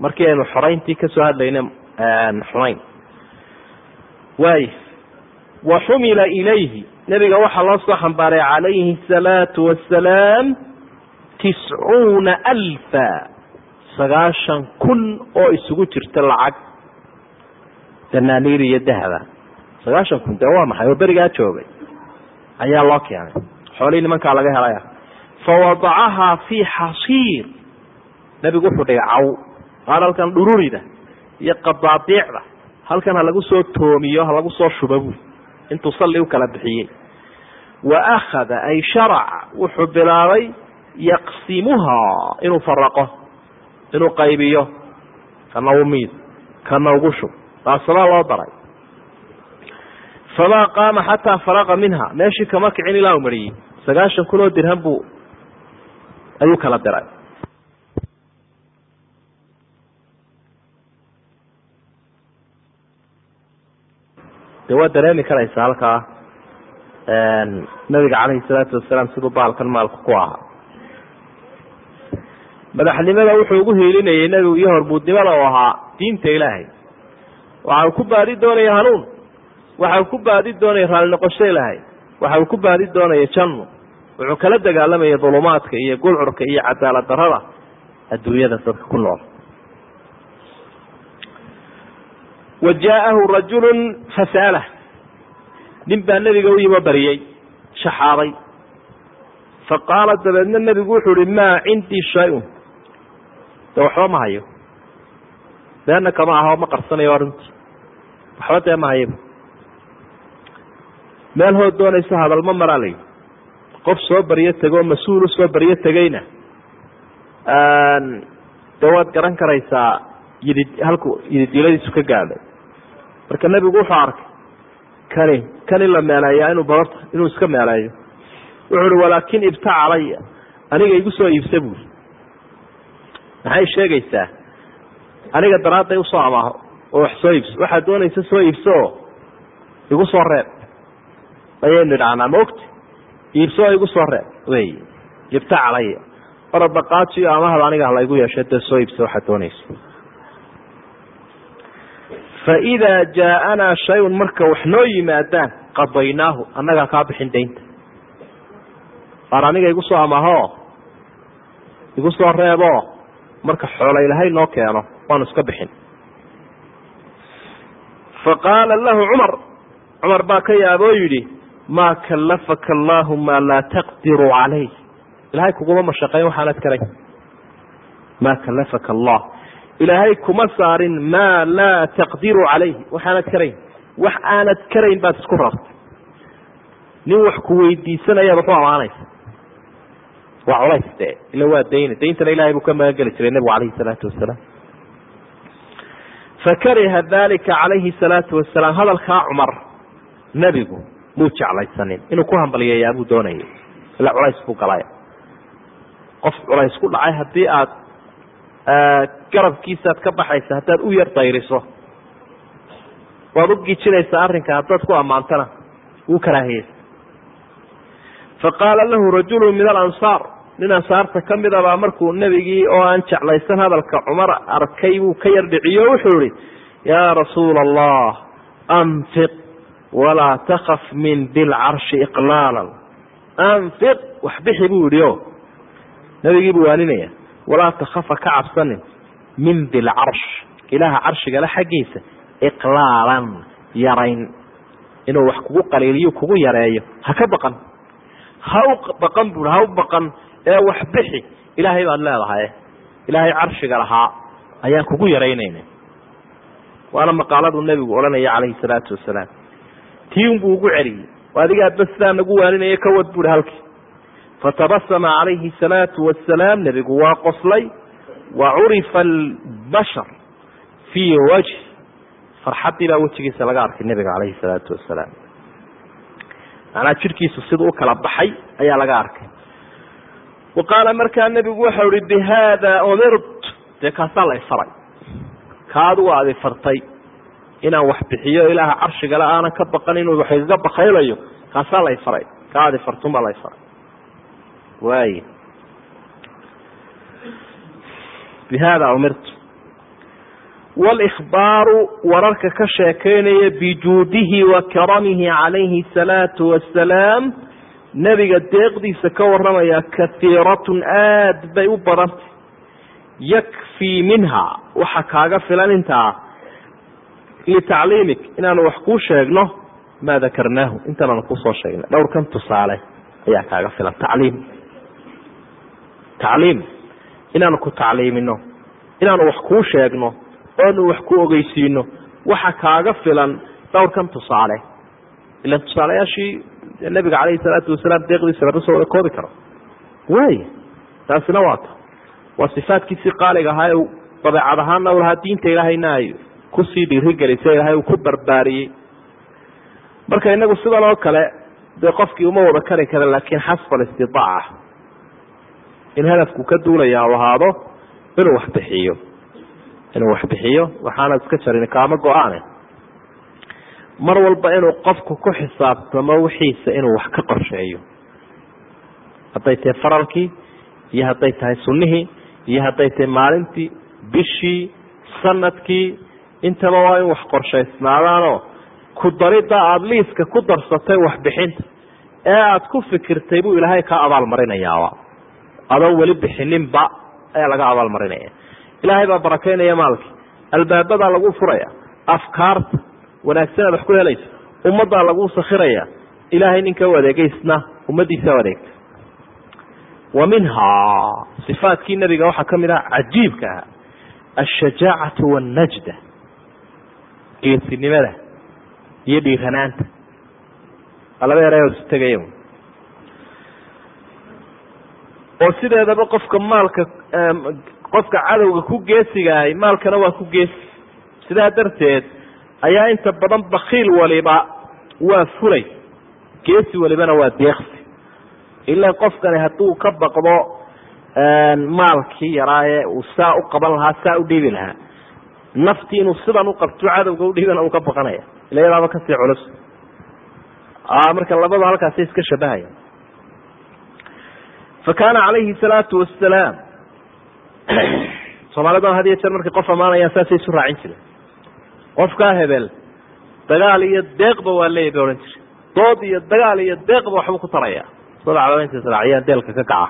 markii aynu xorayntii ka soo hadlayna xunayn waay wa xumila ilayhi nebiga waxaa loo soo xambaaray calayhi salaatu wasalaam tiscuuna alfa sagaashan kun oo isugu jirta lacag danaaniir iyo dahaba. Sagaashan kun dee waa maxay? Oo berigaa joogay. Ayaa loo keenay. Xoolihii nimankaa laga helaya fawadacahaa fii xasiir nebigu wuxuu dhigay caw. Qaar halkan dhururida iyo qadaadiicda. Halkan ha lagu soo toomiyo ha lagu soo shuba buy intuu salli u kala bixiyey. Wa akhada ay sharaca wuxuu bilaabay yaqsimuhaa inuu faraqo inuu qaybiyo. Kana u miid. Kana ugu shub taasabaa loo daray. Famaa qaama xataa faraqa minha. Meeshii kama kicin ilaa u mariyey. Sagaashan kun oo dirham buu ayuu kala diray. De waa dareemi karaysa halkaa nabiga calayhi salaatu wasalaam siduu baalkan maalku ku ahaa. Madaxnimada wuxuu ugu hiilinayay nebigu iyo hormuudnimada u ahaa diinta ilaahay waxa uu ku baadi doonaya hanuun. Waxa uu ku baadi doonaya raalli noqosho ilaahay waxa uu ku baadi doonaya janno. Wuxuu kala dagaalamaya dulumaadka iyo gulcurka iyo cadaalad darada adduunyada dadka ku nool. Wa jaa'ahu rajulu fasa'alah nin baa nebiga u yimo bariyey shaxaaday faqaala dabeedna nebigu wuxuu uhi maa cindii shay-un? De waxba ma hayo. Beena kama aha ma qarsanayo arrintii waxba dee ma hayaba meel hood doonaysa hadalma maraa qof soo baryo tegoo mas'uul u soo baryo tegeyna dee waad garan karaysaa yidi halku yididiladiisu ka gaadhay marka nebigu wuxuu arkay kani kan la meeleeyaa inuu babarta inuu iska meeleeyo wuxuu uhi walaakin ibta calaya aniga igu soo iibsa buuri. Maxay sheegaysaa? Aniga daraadday u soo amaaho oo wax soo iibso waxaad doonaysa soo iibso oo igu soo reeb. Ayaynu idhahnaa maogti iibso oo igu soo reeb. Wey ibta calaya. Oradaqaajiyo amahada aniga halaygu yeesho dee soo iibsa waxaad doonaysa. Faidaa jaaanaa shayun marka wax noo yimaadaan qadaynaahu annagaa kaa bixin daynta. Waar aniga igu soo amahoo igu soo reeboo marka xoola ilahay noo keeno waanu iska bixin faqaala lahu cumar cumar baa ka yaaboo yidhi maa kallafaka allaahu maa laa taqdiru calayh. Ilahay kuguma mashaqayn waxaanad karayn maa kallafaka allah. Ilaahay kuma saarin maa laa taqdiru calayhi waxaanad karayn wax aanad karayn baad isku rartay nin wax ku weydiisanayaad waxu amaanaysa. Waa culays de ila waa dayna dayntana ilahay buu ka magan geli jiray nebigu calayhi salaatu wasalaam fakariha dalika calayhi salaatu wasalaam hadalkaa cumar nebigu muu jeclaysanin inuu ku hambaliyeeyaa buu doonayay ila culays buu galay qof culays ku dhacay haddii aad garabkiisaad ka baxaysa haddaad u yar dayriso waad u gijinaysaa arrinka haddaad ku ammaantana wuu karaahiyeysa faqaala lahu rajulu min alansaar nin ansaarta ka mid abaa markuu nebigii oo aan jeclaysan hadalka cumar arkay buu ka yar dhiciyo wuxuu ihi yaa rasuula allah anfiq walaa takaf min dilcarshi iqlaalan. Anfiq wax bixi buu yihi o nebigii buu waaninaya walaa takafa ka cabsanin min dilcarsh ilaaha carshigale xaggiisa iqlaalan yarayn inuu wax kugu qaliiliyo kugu yareeyo ha ka baqan. Ha u baqan bui ha u baqan ee wax bixi ilaahay baad leedahay ilaahay carshiga lahaa ayaan kugu yaraynayna waana maqaaladuu nebigu odhanaya calayhi salaatu wasalaam. Tii unbuu ugu celiyey. Adigaa basdaa nagu waaninaya ka wad buui halkii. Fatabasama calayhi salaatu wasalaam nebigu waa qoslay wa curifa albashar fii wajhi farxaddii baa wejigiisa laga arkay nebiga calayhi salaatu wasalaam. Macnaa jidhkiisu siduu u kala baxay ayaa laga arkay wa qaala markaa nebigu waxau ihi bi haada umirt dee kaasaa la ifaray ka adigu aad ifartay inaan wax bixiyo ilaaha carshigale aanan ka baqan inuu wax igaga bakaylayo kaasaa la ifaray ka aad ifartun baa la ifaray waay bi haada umirtu wاlإkhbaaru wararka ka sheekeynaya bijuudihi wa karamihi calayhi الsalaatu wasalaam nebiga deeqdiisa ka waramaya kahiiratun aad bay u badantay yakfii minha. Waxa kaaga filan intaa litacliimik inaanu wax kuu sheegno maa dakarnaahu. Intaanaanu ku soo sheegnay. Dhowrkan tusaale ayaa kaaga filan. Tacliim. Tacliim. Inaanu ku tacliimino. Inaanu wax kuu sheegno. Oonu wax ku ogeysiino. Waxa kaaga filan. Dhowrkan tusaale. Ilan tusaalayaashii nebiga calayhi salaatu wasalaam deeqdiisa lama soo wada koobi karo. Waay taasina waa ta. Waa sifaadkiisii qaaliga ahaa ee dabeecad ahaana u lahaa diinta ilaahayna ay ku sii dhiirigelisay ilaahay uu ku barbaariyey. Marka inagu sidan oo kale dee qofkii uma wada kari kara laakiin xasba alistidaaca in hadafku ka duulaya u ahaado inuu wax bixiyo. Inuu wax bixiyo waxaana iska jarin kaama go'aane mar walba inuu qofku ku xisaabtamo wixiisa inuu wax ka qorsheeyo. Hadday tahay faralkii iyo hadday tahay sunnihii iyo hadday tahay maalintii bishii sannadkii intaba waa in wax qorshaysnaadaanoo ku darida aada liiska ku darsatay waxbixinta. Ee aada ku fikirtay buu ilaahay ka abaalmarinayaaba adoo weli bixininba ayaa laga abaalmarinaya. Ilaahay baa barakeynaya maalkii. Albaabadaa lagu furaya. Afkaarta wanaagsan aad wax ku helaysa ummaddaa lagu sakhiraya ilaahay ninka u adeegeysna ummadiisa u adeegta wa minhaa sifaadkii nebiga waxaa ka mid ah cajiibka ah ashajaacatu wannajda geesinimada iyo dhiiranaanta. Waa laba eray isu tegaya oo sideedaba qofka maalka qofka cadowga ku geesigahay maalkana waa ku geesi sidaa darteed ayaa inta badan bakiil waliba waa fulay. Geesi walibana waa deeqsi. Ilaa qofkani hadduu ka baqdo maalkii yaraa ee uu saa u qaban lahaa saa u dhiibi lahaa. Naftii inuu sidan u qabto cadowga udhiibana uu ka baqanaya. Ila yadaaba ka sii culus. Marka labada halkaasi iska shabahaya fa kaana calayhi salaatu wasalaam soomaalidana had iyo jeer markay qof amaanayaan saasay isu raacin jireen qofkaa hebel dagaal iyo deeqba waa leeya bay odhan jire dood iyo dagaal iyo deeqba waxbuu ku taraya. Sida cadameynta israaciyaan deelka ka kaca.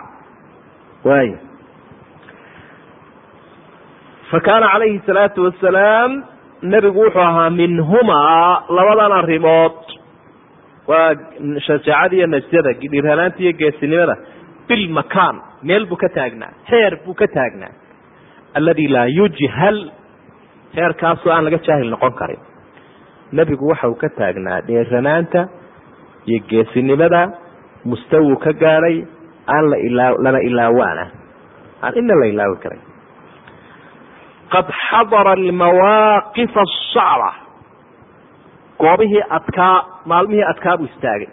Waay fa kaana calayhi salaatu wasalaam nebigu wuxuu ahaa minhumaa labadan arrimood. Waa shajaacada iyo najdada dhiiranaanta iyo geesinimada. Bilmakaan meel buu ka taagnaa heer buu ka taagnaa. Aladi laa yujhal heerkaasoo aan laga jaahil noqon karin. Nebigu waxa uu ka taagnaa dhiiranaanta iyo geesinimada mustawuu ka gaadhay aan lana ilaawaana. Aan ina la ilaawi karay qad xadara almawaaqifa asacba goobihii adkaa maalmihii adkaa buu istaagay.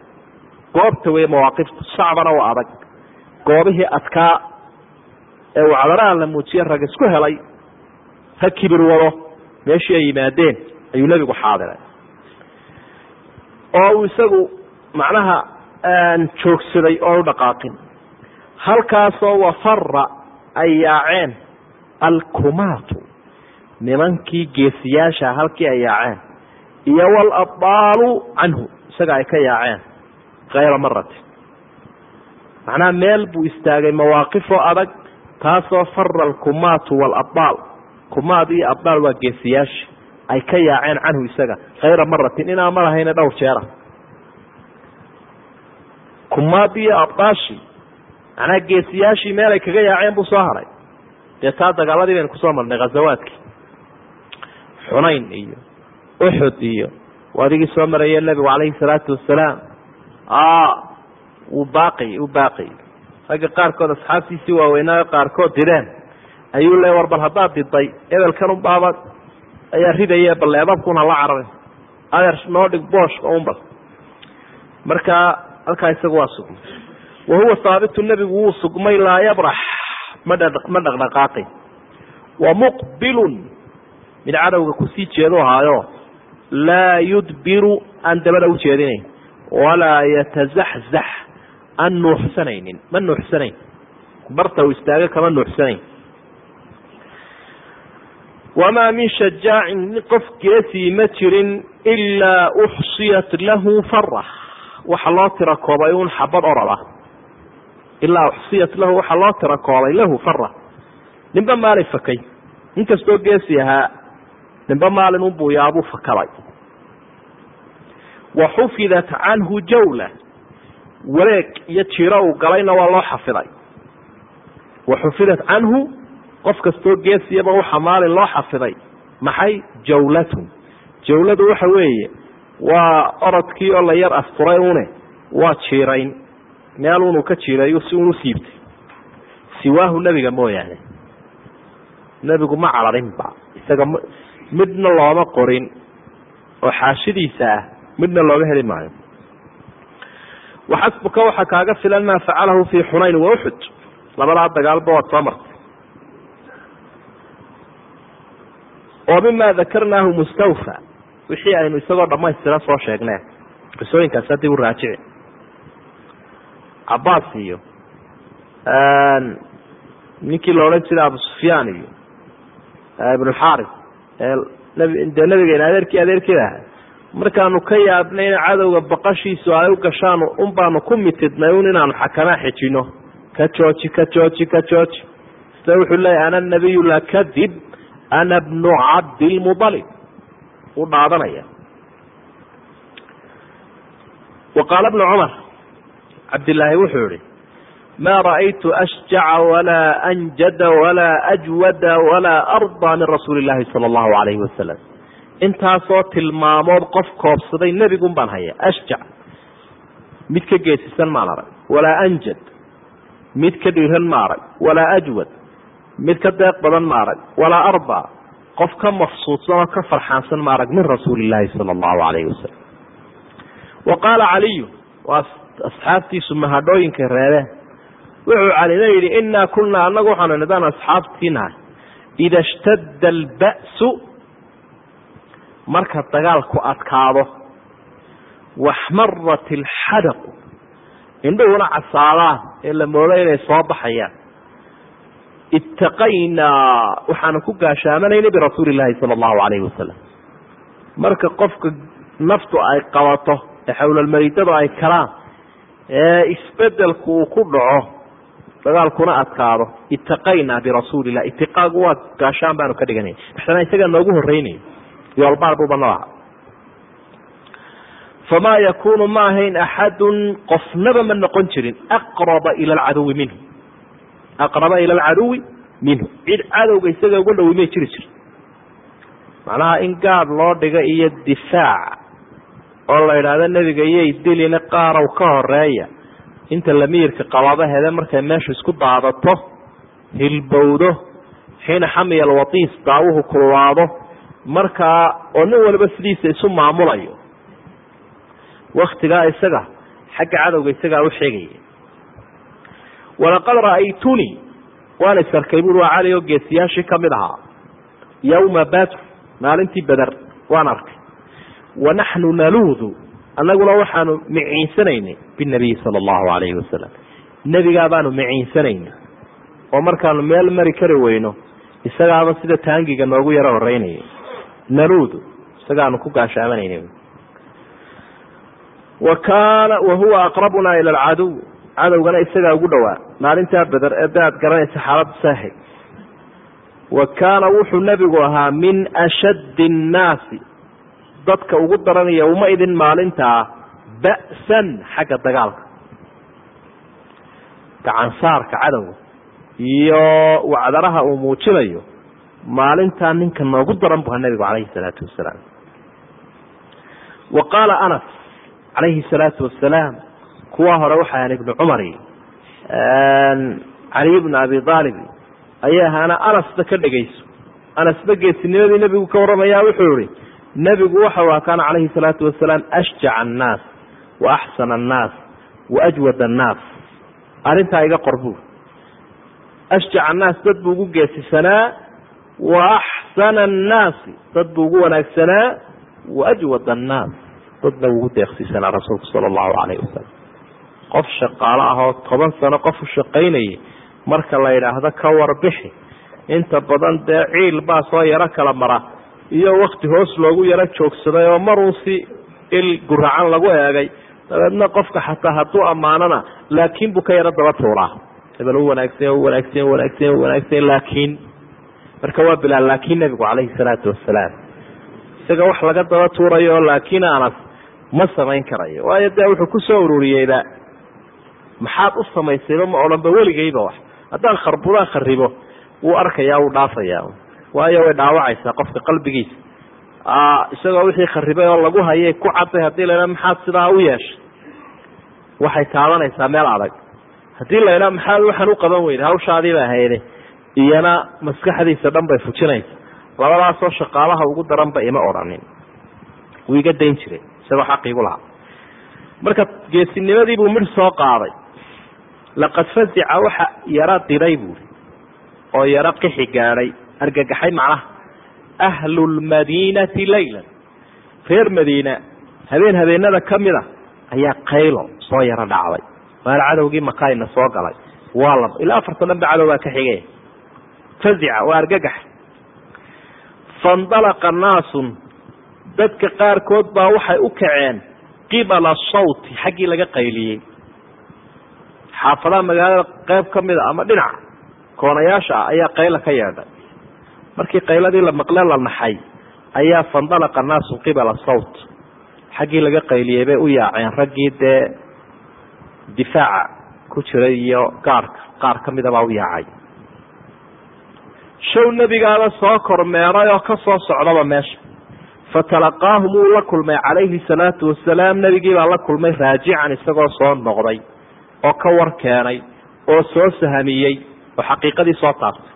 Goobta wey mawaaqifta sacbana waa adag. Goobihii adkaa ee uu cadaraha la muujiye rag isku helay ha kibir wado meeshii ay yimaadeen ayuu nebigu xaadiray. Oo uu isagu macnaha joogsaday oo u dhaqaaqin. Halkaasoo wafara ay yaaceen alkumaatu nimankii geesiyaasha halkii ay yaaceen iyo walabdaalu canhu isaga ay ka yaaceen kayra marati macnaha meel buu istaagay mawaaqifoo adag taasoo fara alkumaatu walabdaal kumaad iyo abdaal waa geesiyaasha ay ka yaaceen canhu isaga. Khayra maratin inaa malahayna dhowr jeera. Kumaad iyo abdaashi macnaha geesiyaashii meel ay kaga yaaceen buu soo haray. Dee taa dagaaladii baynu ku soo marnay khazawaadkii xunayn iyo uxud iyo adigii soo maraya nebigu calayhi salaatu wasalaam wuu baaqi u baaqi. Ragga qaarkood asxaabtiisii waaweynaayo qaarkood dideen ayuu le war bal haddaad diday ebelkan unbaaba ayaa ridaya baleebabkun hala cararin adeer noo dhig booshka unbal markaa halkaa isagu waa sugmay. Wa huwa haabitu nebigu wuu sugmay laa yabrax ma ma dhaqdhaqaaqay wa muqbilun mid cadowga ku sii jeedu ahaayo laa yudbiru aan dabana ujeedinayn walaa yatazaxzax aan nuuxsanaynin ma nuuxsanayn. Barta uu istaaga kama nuuxsanayn wamaa min shajaacin qof geesii ma jirin ilaa uxsiyat lahu fara waxa loo tira koobay un xabad orod ah ilaa uxsiyat lahu waxaa loo tira koobay lahu fara ninba maalin fakay. Inkastoo geesi ahaa ninba maalin unbuu yaabuu fakalay. Wa xufidat canhu jawla. Wareeg iyo jiro uu galayna waa loo xafiday. Wa xufidat canhu qof kastoo geesiyaba waxa maalin loo xafiday. Maxay? Jawlatun. Jawladu waxa weeye waa orodkii oo la yar asturay une waa jiirayn. Meel unuu ka jiireeyo si unu siibtay. Siwaahu nebiga mooyaane. Nebigu ma cararinba isaga midna looma qorin. Oo xaashidiisa ah midna looga heli maayo. Waxasbuka waxaa kaaga filan maa facalahu fii xunayn wa uxud labadaa dagaalba waad soo martay oo mima dakarnaahu mustawfa wixii aynu isagoo dhamaystiran soo sheegneen qisooyinkaas haddii u raajici. Cabaas iyo ninkii la odhan jiray abu sufyaan iyo ibnuxaris dee nabigeena adeerkii adeerkeeda aha markaanu ka yaabnay in cadowga baqashiisu ay u gashaan un baanu ku mitidnay un inaanu xakamaa xejino ka jooji ka jooji ka jooji. Sida wuxuu leeyahy ana nabiyu la kadib ana bnu cabdilmualib u dhaadanaya wa qaala bnu cumar cabdilaahi wuxuu yihi ma ra'aytu ashjaca walaa anjada walaa ajwada walaa ardaa min rasuuli llahi sala allahu alayhi wasalam intaasoo tilmaamood qof koobsaday nebigun baan haya ashjac mid ka geesisan maan arag walaa anjad mid ka dhiiran ma arag walaa ajwad mid ka deeq badan ma arag walaa ardaa qof ka mafsuudsan oo ka farxaansan ma arag min rasuuli llaahi sala allahu alayhi wasalam wa qaala caliyu waa asxaabtiisu mahadhooyinka reebeen wuxuu calina yidhi inaa kunaa anagu waxaanu nidaan asxaabtiinahay ida shtadda alba'su marka dagaalku adkaado. Waxmarat alxadaqu indhuhuna casaadaan ee la moodo inay soo baxayaan ittaqaynaa. Waxaanu ku gaashaamanayna birasuuli illaahi sala allahu calayhi wasalam marka qofka naftu ay qabato ee xowlalmaridadu ay kalaan ee isbedelku uu ku dhaco dagaalkuna adkaado ittaqaynaa birasuuli illah itiqaagu waa gaashaan baanu ka dhiganay maxtana isagaa noogu horreynay yoolbaar buuba noo famaa yakuunu ma ahayn axadun qofnaba ma noqon jirin aqraba ila alcaduwi minhu aqraba ila alcaduwi minhu. Cid cadowga isaga uga dhowi may jiri jir macnaha in gaad loo dhiga iyo difaac oo la idhaahdo nebiga iyay dilina qaaraw ka horreeya inta lamiirka qababaheede markay meesha isku daadato hilbowdo xiina xamiya alwatiis daawuhu kululaado markaa oo nin waliba sidiisa isu maamulayo. Waktigaa isaga xagga cadowga isagaa u xeegaya walaqad ra'aytunii waan isarkay buui waa cali oo geesiyaashii ka mid ahaa. Yawma badr maalintii beder waan arkay. Wanaxnu naluudu annaguna waxaanu miciinsanaynay binabiyi sala allahu alayhi wasalam nebigaa baanu miciinsanayna oo markaanu meel mari kari weyno isagaaba sida taangiga noogu yaro horeynaya naluudu isagaanu ku gaashaamanayna. Wa kaana wa huwa aqrabunaa ila alcaduw cadowgana isagaa ugu dhowaa. Maalintaa beder ee de aad garanaysa xaaladu saahay wa kaana wuxuu nebigu ahaa min ashaddi annaasi dadka ugu daranaya uma idin maalintaa ba'san xagga dagaalka. Gacansaarka cadowga iyo wacdaraha uu muujinayo maalintaa ninka noogu daran bu ha nebigu calayhi salaatu wasalaam. Wa qaala anas calayhi salaatu wasalaam kuwa hore waxay ibnu cumari caliy bnu abi aalib ayay ahaana anasba ka dhegayso anasba geesinimadii nebigu ka warramaya wuxuu yihi nebigu waxau aha kaana calayhi salaatu wasalaam ashjaca annaas wa axsana annaas wa ajwad annaas. Arrintaa iga qor buu. Ashjaca annaas dad buu ugu geesisanaa wa axsana annaasi dad buu ugu wanaagsanaa wa ajwad annaas. Dadna ugu deeqsiisanaa rasuulku sala allahu calayhi wasalam qof shaqaalo ah oo toban sano qof u shaqaynayay marka la yidhaahdo ka warbixi. Inta badan dee ciil baa soo yaro kala mara iyo wakti hoos loogu yaro joogsaday oo maruu si il guracan lagu eegay. Dabeedna qofka xataa hadduu ammaanana laakiin buu ka yaro daba tuuraa hebel u wanaagsan u wanaagsan wanaagsan wanaagsan laakiin. Marka waa bilaal laakiin nebigu calayhi salaatu wasalaam isaga wax laga daba tuurayo laakiin anas ma samayn karayo. Waayo dee wuxuu ku soo ururiyeyba maxaad u samaysayba ma odhanba weligayba wax. Haddaan kharbudaan kharibo wuu arkaya wuu dhaafaya waayo way dhaawacaysaa qofka qalbigiisa. Isagoo wixii kharibay oo lagu hayay ku caday haddii laydha maxaad sidaa u yeeshay waxay taabanaysaa meel adag. Haddii laydha maxaad waxaan u qaban weyne hawshaadii baa hayde. Iyana maskaxdiisa dhan bay fujinaysa labadaasoo shaqaalaha ugu daranba ima odhanin. Wuu iga dayn jiray isagoo xaqiigu lahaa. Marka geesinimadii buu midh soo qaaday laqad fazica waxa yaro diray buuri oo yaro qixi gaadhay argagaxay macnaha ahlu lmadiinati laylan. Reer madiina habeen habeenada ka mid a ayaa qaylo soo yaro dhacday. Waana cadowgii makayna soo galay. Waa laba ilaa afartan dhan ba cadow baa ka xigay fazica waa argagax. Faindalaqa naasun dadka qaarkood baa waxay u kaceen qibala sawti xaggii laga qayliyey xaafadaha magaalada qayb ka mid a ama dhinac koonayaasha ah ayaa qayla ka yeedhay markii qayladii la maqle la naxay ayaa fandalaqa naasu qibala sawt. Xaggii laga qayliyey bay u yaaceen raggii dee difaaca ku jiray iyo gaarhka qaar ka mida baa u yaacay. Show nebigaaba soo kormeeray oo ka soo socdaba meesha. Fatalaqaahum wuu la kulmay calayhi salaatu wasalaam nebigii baa la kulmay raajican isagoo soo noqday oo ka war keenay oo soo sahamiyey oo xaqiiqadii soo taabtay.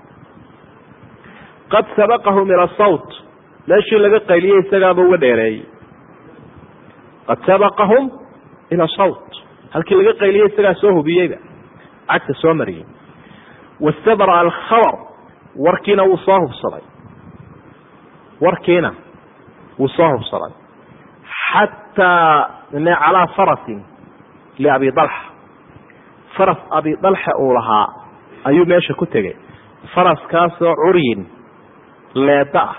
Qad sabaqahum ila sawt meeshii laga qayliyey isagaaba uga dheereeyey. Qad sabaqahum ila sawt halkii laga qayliyey isagaa soo hubiyeyba. Cagta soo mariyey. Wastabra alkhabar. Warkiina wuu soo hubsaday. Warkiina wuu soo hubsaday. Xataa calaa farasin liabi dalxa faras abi dalxa uu lahaa ayuu meesha ku tegey. Faraskaasoo curyin leeda ah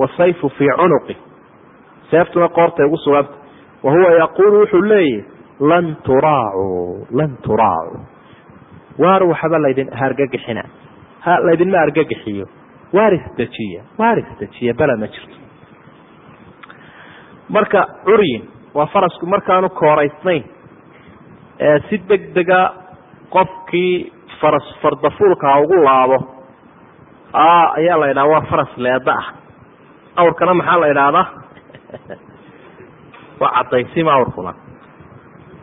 wasayfu fii cunuqi. Seeftuna qoortay ugu suganta wa huwa yaquulu wuxuu leeyahy lan turaacuu lan turaacuu waar waxba laydin hargagixina. Ha laydinma argagixiyo. Waar isdejiya waar isdejiya bela ma jirto. Marka curyin waa farasku markaanu kooraysnayn ee si deg dega qofkii faras fardafuulkaa ugu laabo. Ayaa la yidhaha waa faras leeda ah. Awrkana maxaa la idhaahdaa waa cadaysima awrkuna.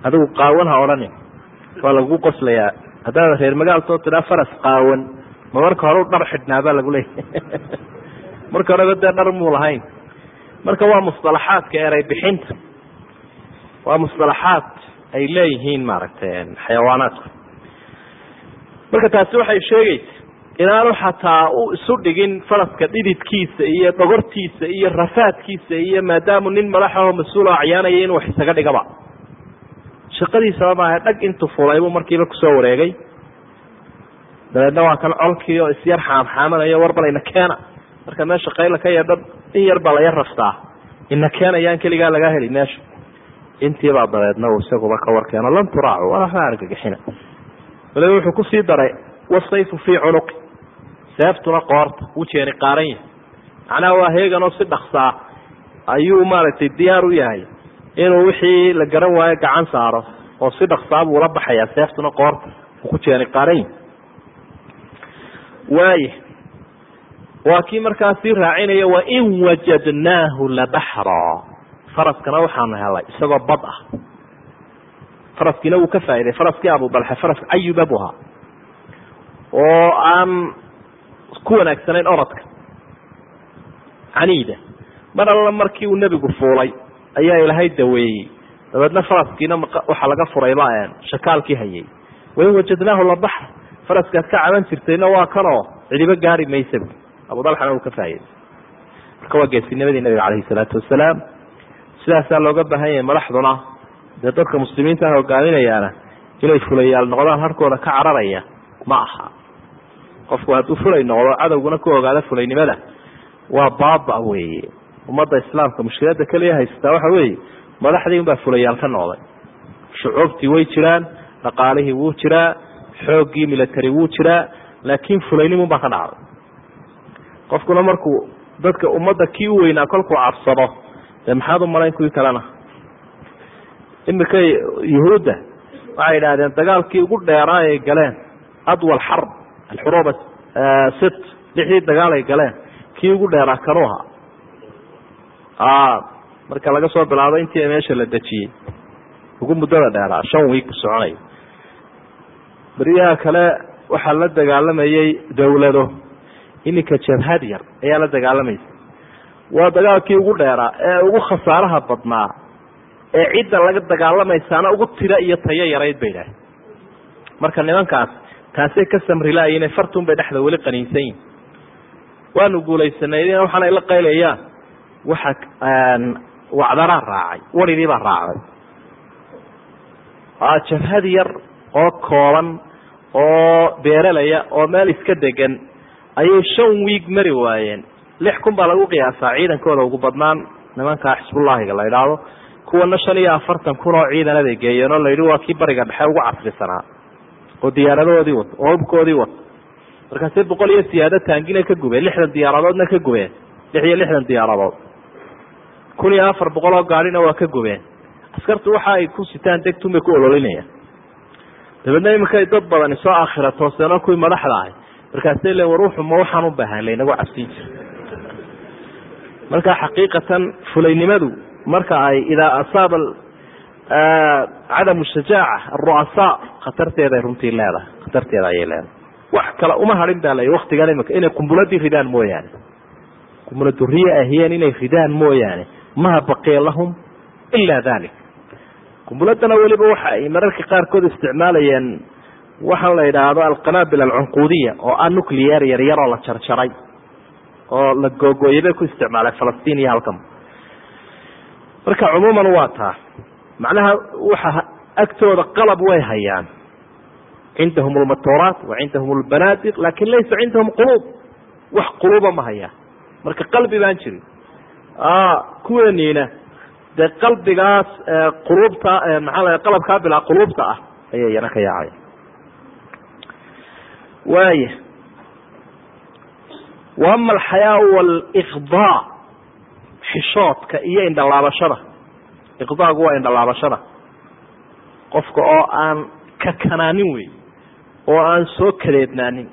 Adigu qaawan ha odhanin waa lagu qoslayaa. Haddaad reer magaaltoo tidhaa faras qaawan. Ma marka hore u dhar xidhnaa baa lagu leeyahy marka horeba dee dhar muu lahayn. Marka waa musطalaxaadka erey bixinta. Waa musطalaxaad ay leeyihiin maaragtay xayawaanaadku marka taasi waxay sheegaysa inaanu xataa u isu dhigin faraska dhididkiisa iyo dhogortiisa iyo rafaadkiisa iyo maadaamu nin madaxaho mas'uul oo acyaanaya inuu wax isaga dhigaba. Shaqadiisaba maaha dhag intuu fulay buu markiiba ku soo wareegay. Dabeedna waa kan colkii oo isyar xaamxaamanayo war balayna keena. Marka meesha qayla ka yeedha in yar baa laya raftaa. Ina keenayaan keligaa lagaa heli meesha. Intiibaa dabeedna isaguba ka warkeeno lan turaacu walaha argagixina waliba wuxuu ku sii daray wasayfu fii cunuqi. Seeftuna qoorta wuu jeeni qaaran yahay. Macnaha waa heeganoo si dhaksaa ayuu maaragtay diyaar u yahay inuu wixii la garan waayo gacan saaro oo si dhaksaa buu la baxayaa. Seeftuna qoorta uu ku jeeni qaaran yahay. Waaya waa kii markaa sii raacinaya wain wajadnaahu labaxra faraskana waxaanu helay isagoo bad ah faraskiina wuu ka faa'iday faraskii abudalxe faras cayuba buu ahaa oo aan ku wanaagsanayn orodka caniida. Mar alla markii uu nebigu fuulay ayaa ilaahay daweeyey. Dabeedna faraskiina waxaa laga furayba shakaalkii hayay. Wain wajadnaahu labaxr faraskaad ka caban jirtayna waa kanoo cidibo gaari maysa bu abudalxana uu ka faaiday marka waa geesinimadii nabiga calayhi salaatu wasalaam. Sidaasaa looga baahan yahay madaxduna dee dadka muslimiinta hogaaminayaana inay fulayaal noqdaan harkooda ka cararaya ma aha. Qofku hadduu fulay noqdo cadowguna ku ogaado fulaynimada waa baaba weeye. Ummadda islaamka mushkilada keliya haysataa waxa weeye madaxdii unbaa fulayaal ka noqday. Shucuubtii way jiraan dhaqaalihii wuu jiraa xooggii military wuu jiraa laakiin fulaynimun baa ka dhacday. Qofkuna markuu dadka ummadda kii u weynaa kolkuu cabsado dee maxaad u malayn kuwii kalena imika yuhuudda waxay yidhaahdeen dagaalkii ugu dheeraa ay galeen adwal xarb alxuruub sit lixdii dagaal ay galeen kii ugu dheeraa kanuha marka laga soo bilaabo intii meesha la dejiyey ugu muddada dheeraa shan wiig soconay. Beryaha kale waxaa la dagaalamayey dawlado. Iminka jabhad yar ayaa la dagaalamaysa waa dagaalkii ugu dheeraa ee ugu khasaaraha badnaa ee cidda laga dagaalamaysaana ugu tira iyo tayo yarayd bay idhaah marka nimankaas taasay ka samrilaayiin fartun bay dhexda weli qaniinsan yihiin waanu guulaysanay waxaana ila qaylayaan waxa wacdaraa raacay warigii baa raacday. Jabhad yar oo kooban oo beeralaya oo meel iska degan ayay shan wiig mari waayeen. Lix kun baa lagu qiyaasaa ciidankooda ugu badnaan. Nimankaa xisbullaahiga la idhaahdo kuwana shan iyo afartan kun oo ciidanada geeyeen oo layidhi waa kii bariga dhexe ugu casrisanaa oo diyaaradahoodii wata oo hubkoodii wata markaasay boqol iyo siyaado taangina ka gubeen lixdan diyaaradoodna ka gubeen lix iyo lixdan diyaaradood. Kun iyo afar boqol oo gaadhina waa ka gubeen askartu waxa ay ku sitaan degtun bay ku ololinayaan. Dabeedna iminka dad badani soo akhira tooseenoo kuwii madaxda ahay markaasay le war wuxu ma waxaan u baahan laynagu cabsiin jira marka xaqiiqatan fulaynimadu marka ay idaa asaaba cadamu shajaaca aru'asaa khatarteeday runtii leedahay khatarteeda ayay leedahay. Wax kale uma harin baa la waktigan imika inay qumbuladii ridaan mooyaane. Qumbula duriye ahiyeen inay ridaan mooyaane. Maha baqiya lahum ila dalik qumbuladana weliba waxa ay mararka qaarkood isticmaalayeen waxaan la yidhaahdo alqanaabil alcunquudiya oo ah nuclear yaryaroo la jarjaray oo la googooyay bay ku isticmaaleen falastiin iyo halkan marka cumuuman waa taa macnaha waxa agtooda qalab way hayaan. Cindahum almaturaat wa cindahum albanaadir laakiin laysa cindahum quluub. Wax quluuba ma hayaan marka qalbi baan jirin. Kuweeniina dee qalbigaas quluubta maxaa la qalabkaa bilaa quluubta ah ayay yana ka yaacaya waaya wa ama alxayaau waaliqdaa xishoodka iyo indhalaabashada. Iqdaagu waa indhalaabashada. Qofka oo aan ka kanaanin wey oo aan soo kadeednaanin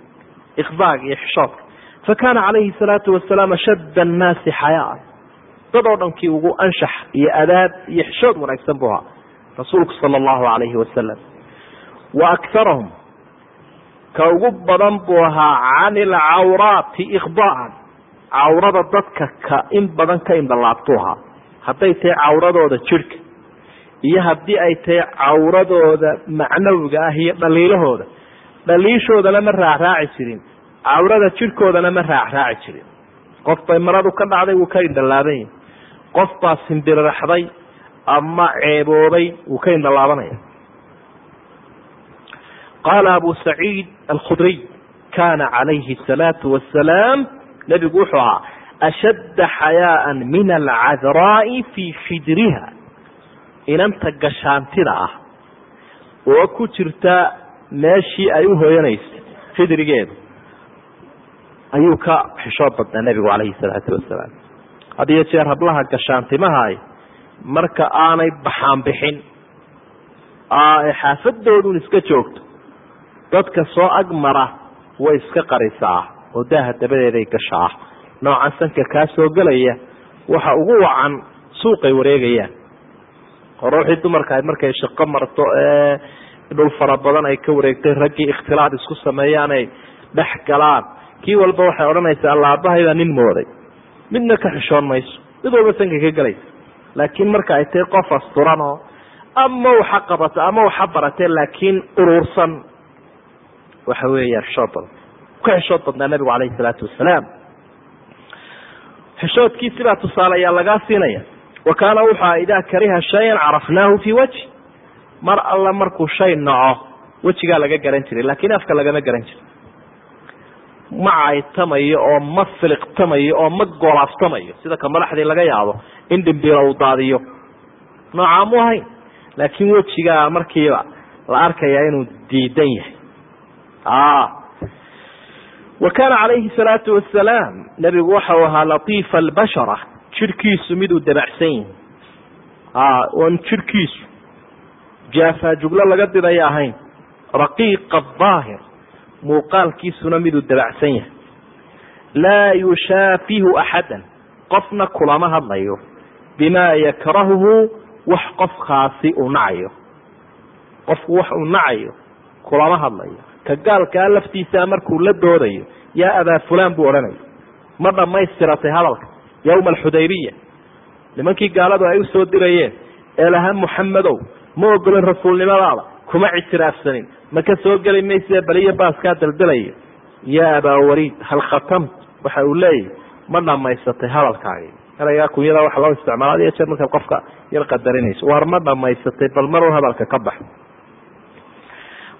iqdaaga iyo xishoodka fa kaana calayhi salaatu wasalaam ashadda annaasi xayaaan dad oo dhankii ugu anshax iyo adaab iyo xishood wanaagsan buu ahaa rasuulku sala allahu alayhi wasalam wa akarahum ka ugu badan buu ahaa can ilcawraati iqdaa'an cawrada dadka ka in badan ka indhalaabtuu ahaa hadday tahay cawradooda jidhka iyo haddii ay tahay cawradooda macnawiga ah iyo dhaliilahooda dhaliishoodana ma raacraaci jirin cawrada jidhkoodana ma raacraaci jirin. Qof bay maradu ka dhacday wuu ka indhalaaban yahi qof baa simbiriraxday ama ceeboobay wuu ka indhalaabanaya qaala abu saciid alkhudriy kaana calayhi asalaatu wasalaam nebigu wuxuu ahaa ashadda xayaaan min alcadraa'i fii fidriha. Inanta gashaantida ah oo ku jirta meeshii ay u hoyanaysay fidrigeedu ayuu ka xishood badnaa nebigu calayhi salaatu wasalaam. Had jeer hablaha gashaantimahay marka aanay baxaan bixin xaafadoodun iska joogto dadka soo agmara way iska qarisaa oo daaha dabadeeday gashaa. Noocan sanka kaa soo gelaya waxa ugu wacan suuqay wareegayaan. Oo ruuxii dumarka markay shaqo marto ee dhul fara badan ay ka wareegtay raggii ikhtilaad isku sameeyaan ay dhex galaan. Kii walba waxay odhanaysaa allaabahaybaa nin mooday midna ka xishoon mayso mid walba sanka ka gelaysa laakiin marka ay tahay qof asturan oo ama waxa qabato ama waxa baratee laakiin urursan waxa weeya xishood badan ka xishood badnaa nabigu calayhi salaatu wasalaam. Xishoodkiisibaa tusaaleyaa lagaa siinaya. Wa kaana wuxua idaa kariha shayan carafnaahu fii wajhi. Mar alla markuu shay naco wejigaa laga garan jiray laakiin afka lagama garan jiro ma oo ma filiqtamayo oo ma golaaftamayo sida ka madaxdii laga yaabo in dhimbiilo uu daadiyo. Noocaa mu ahayn laakiin wejigaa markiiba la arkaya inuu diidan yahay wa kaana calayhi salaatu wasalaam nebigu waxau ahaa latiifa albashara jirhkiisu miduu dabacsan yihi on jirhkiisu jaafaajuglo laga didaya ahayn. Raqiiqa aahir muuqaalkiisuna miduu dabacsan yahay. Laa yushaafihu axada qofna kulama hadlayo. Bimaa yakrahuhu wax qofkaasi uu nacayo. Qofku wax uu nacayo kulama hadlayo ka gaalkaa laftiisaa markuu la doodayo yaa abaa fulaan buu odhanaya ma dhamaystiratay hadalka yowma alxudaybiya nimankii gaaladu ay u soo dirayeen ee lahaa muxamedow ma ogolin rasuulnimadaada kuma ictiraafsanin. Maka soo geli mayse baliyo baaskaa daldalaya yaa abaa waliid hal khatamt waxa uu leeyahy ma dhamaysatay hadalkaagi eraygaa kunyada waxa loo isticmaala had jeer markaad qofka yar qadarinayso. Waar ma dhamaysatay bal maruu hadalka ka bax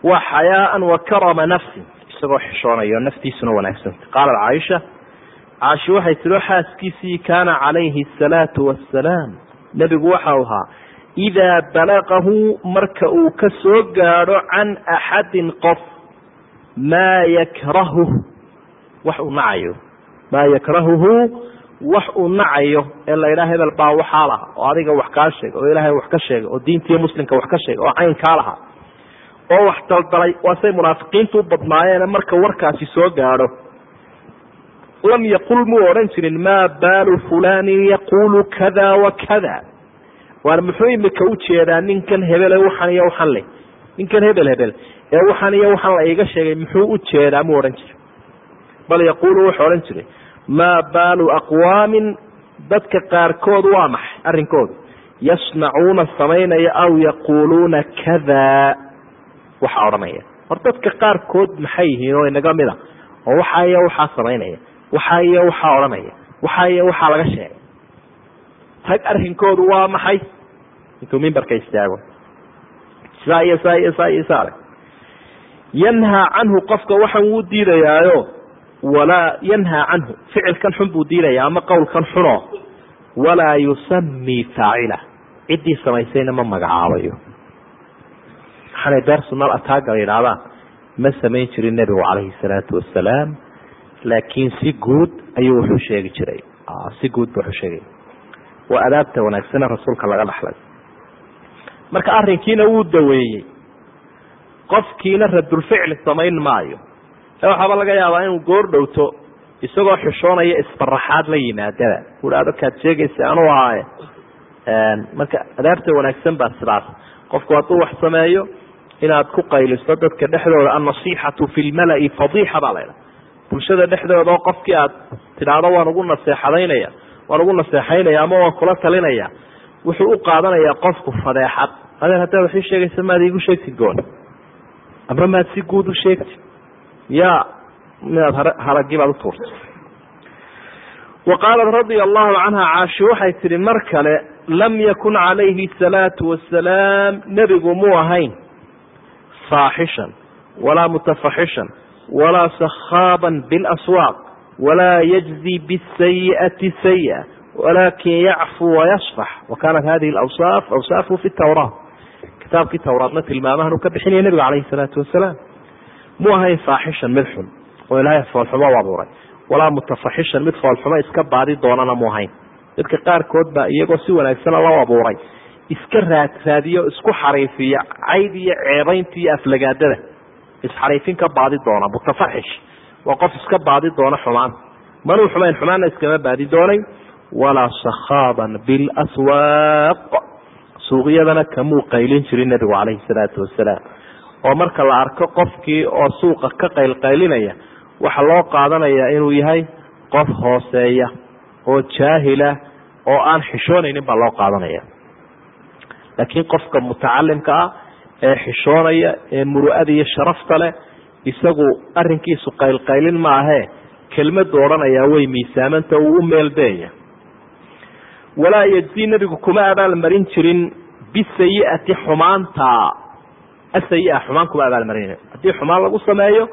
waa xayaaan wa karama nafsin. Isagoo xishoonayo naftiisuna wanaagsanta qaalat caaisha caashi waxay tiro xaaskiisii kaana calayhi asalaatu wassalaam. Nebigu waxau ahaa idaa balagahu marka uu ka soo gaadho can axadin qof maa yakrahuh wax uu nacayo. Maa yakrahuhu wax uu nacayo. Ee la ydhaha hebel baa waxaa laha oo adiga wax kaa sheega oo ilaahay wax ka sheega oo diintiiyo muslimka wax ka sheega oo caynkaa laha oo wax daldalay waa munaafiqiintu u badnaayeene marka warkaasi soo gaadho. Lam yaqul muu odhan jirin maa baalu fulanin yaqulu kada wa kada. Waar muxuu imika u jeedaa ninkan hebele waxan iyo waxan leh ninkan hebel hebel ee waxan iyo waxan la iiga sheegay muxuu u jeedaa muu odhan jiray bal yaqulu wuxuu odhan jiray maa baalu aqwaamin dadka qaarkood waa maxay arrinkoodu? Yasnacuuna samaynaya aw yaquuluuna kada waxaa odhanaya. Hor dadka qaarkood maxay yihiin oo inaga mid a oo waxaa iyo waxaa samaynaya waxaa iyo waxaa odhanaya. Waxaa iyo waxaa laga sheegay. Rag arrinkoodu waa maxay? Intuu mimbarka istaago. Saa iyo saa iyo saa iyo saale yanhaa canhu qofka waxan wuu diidayaayo? Walaa yanhaa canhu. Ficilkan xun buu diidaya ama qowlkan xuno walaa yusamii faacila. Ciddii samaysayna ma magacaabayo waxaanay darsunal ataaga la yidhaahdaan ma samayn jirin nebigu calayhi salaatu wasalaam laakiin si guud ayuu wuxuu sheegi jiray. Si guud bu wuxuu sheegay. Waa adaabta wanaagsane rasuulka laga dhaxlay. Marka arrinkiina wuu daweeyey. Qofkiina radulficli samayn maayo. Ee waxaaba laga yaabaa inuu goor dhowto isagoo xishoonaya isbaraxaad la yimaadaba uhaado kaad sheegaysa anuu ahaaye. Marka adaabta wanaagsan baa sidaas. Qofku hadduu wax sameeyo inaad ku qayliso dadka dhexdooda annasiixatu fi lmalai fadiixa baa laydhaha bulshada dhexdooda oo qofkii aad tidhaahdo waan ugu naseexadaynaya waan ugu naseexaynaya ama waan kula talinaya wuxuu u qaadanayaa qofku fadeexad. Adeer haddaad wax sheegaysa maad iigu sheegtid goon ama maad si guud u sheegtid ya midaad haragii baad utuurtay wa qaalat radia allahu canha caashi waxay tihi mar kale lam yakun calayhi asalaatu wasalaam nebigu muu ahayn faaxishan walaa mutafaxishan walaa sakhaaban bilaswaaq walaa yajzi bisayi'ati sayi'a walakin yacfu wayasfax wa hadihi alawsaaf awsaafu fi tawraat kitaabkii tawraatna tilmaamahan uu ka bixinaya nebiga calayhi salaatu wasalaam muu ahayn faaxishan mid xun oo ilaahay foolxumo u abuuray walaa mutafaxishan mid foolxumo iska baadi doonana mu ahayn dadka qaarkood baa iyagoo si wanaagsana loo abuuray iska raadraadiyo isku xariifiya cayd iyo ceebaynta iyo aflagaadada. Isxariifin ka baadi doona mutafaxish. Waa qof iska baadi doona xumaan. Manuu xumayn xumaanna iskama baadi doonay walaa sakhaaban bilaswaaq suuqyadana kamuu qaylin jirin nebigu calayhi salaatu wasalaam oo marka la arko qofkii oo suuqa ka qaylqaylinaya waxaa loo qaadanayaa inuu yahay qof hooseeya oo jaahila oo aan xishoonaynin baa loo qaadanaya laakiin qofka mutacalimka ah ee xishoonaya ee muru'ada iyo sharafta leh isagu arinkiisu qaylqaylin maahe kelmadu odhanayaa way miisaamanta uu u meeldeeya walaa yajzi nebigu kuma abaalmarin jirin bisayiati xumaanta. Asayi-a xumaan kuma abaalmarin haddii xumaan lagu sameeyo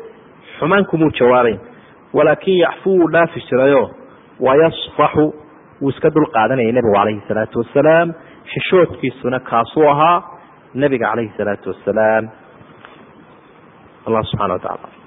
xumaan kumuu jawaabayn walaakin yaxfu wuu dhaafi jirayo wayasfaxu wuu iska dul qaadanayay nebigu calayhi salaatu wasalaam xishoodkiisuna kaasuu ahaa nebiga calayhi salaatu wasalaam. Allah subxana wa tacala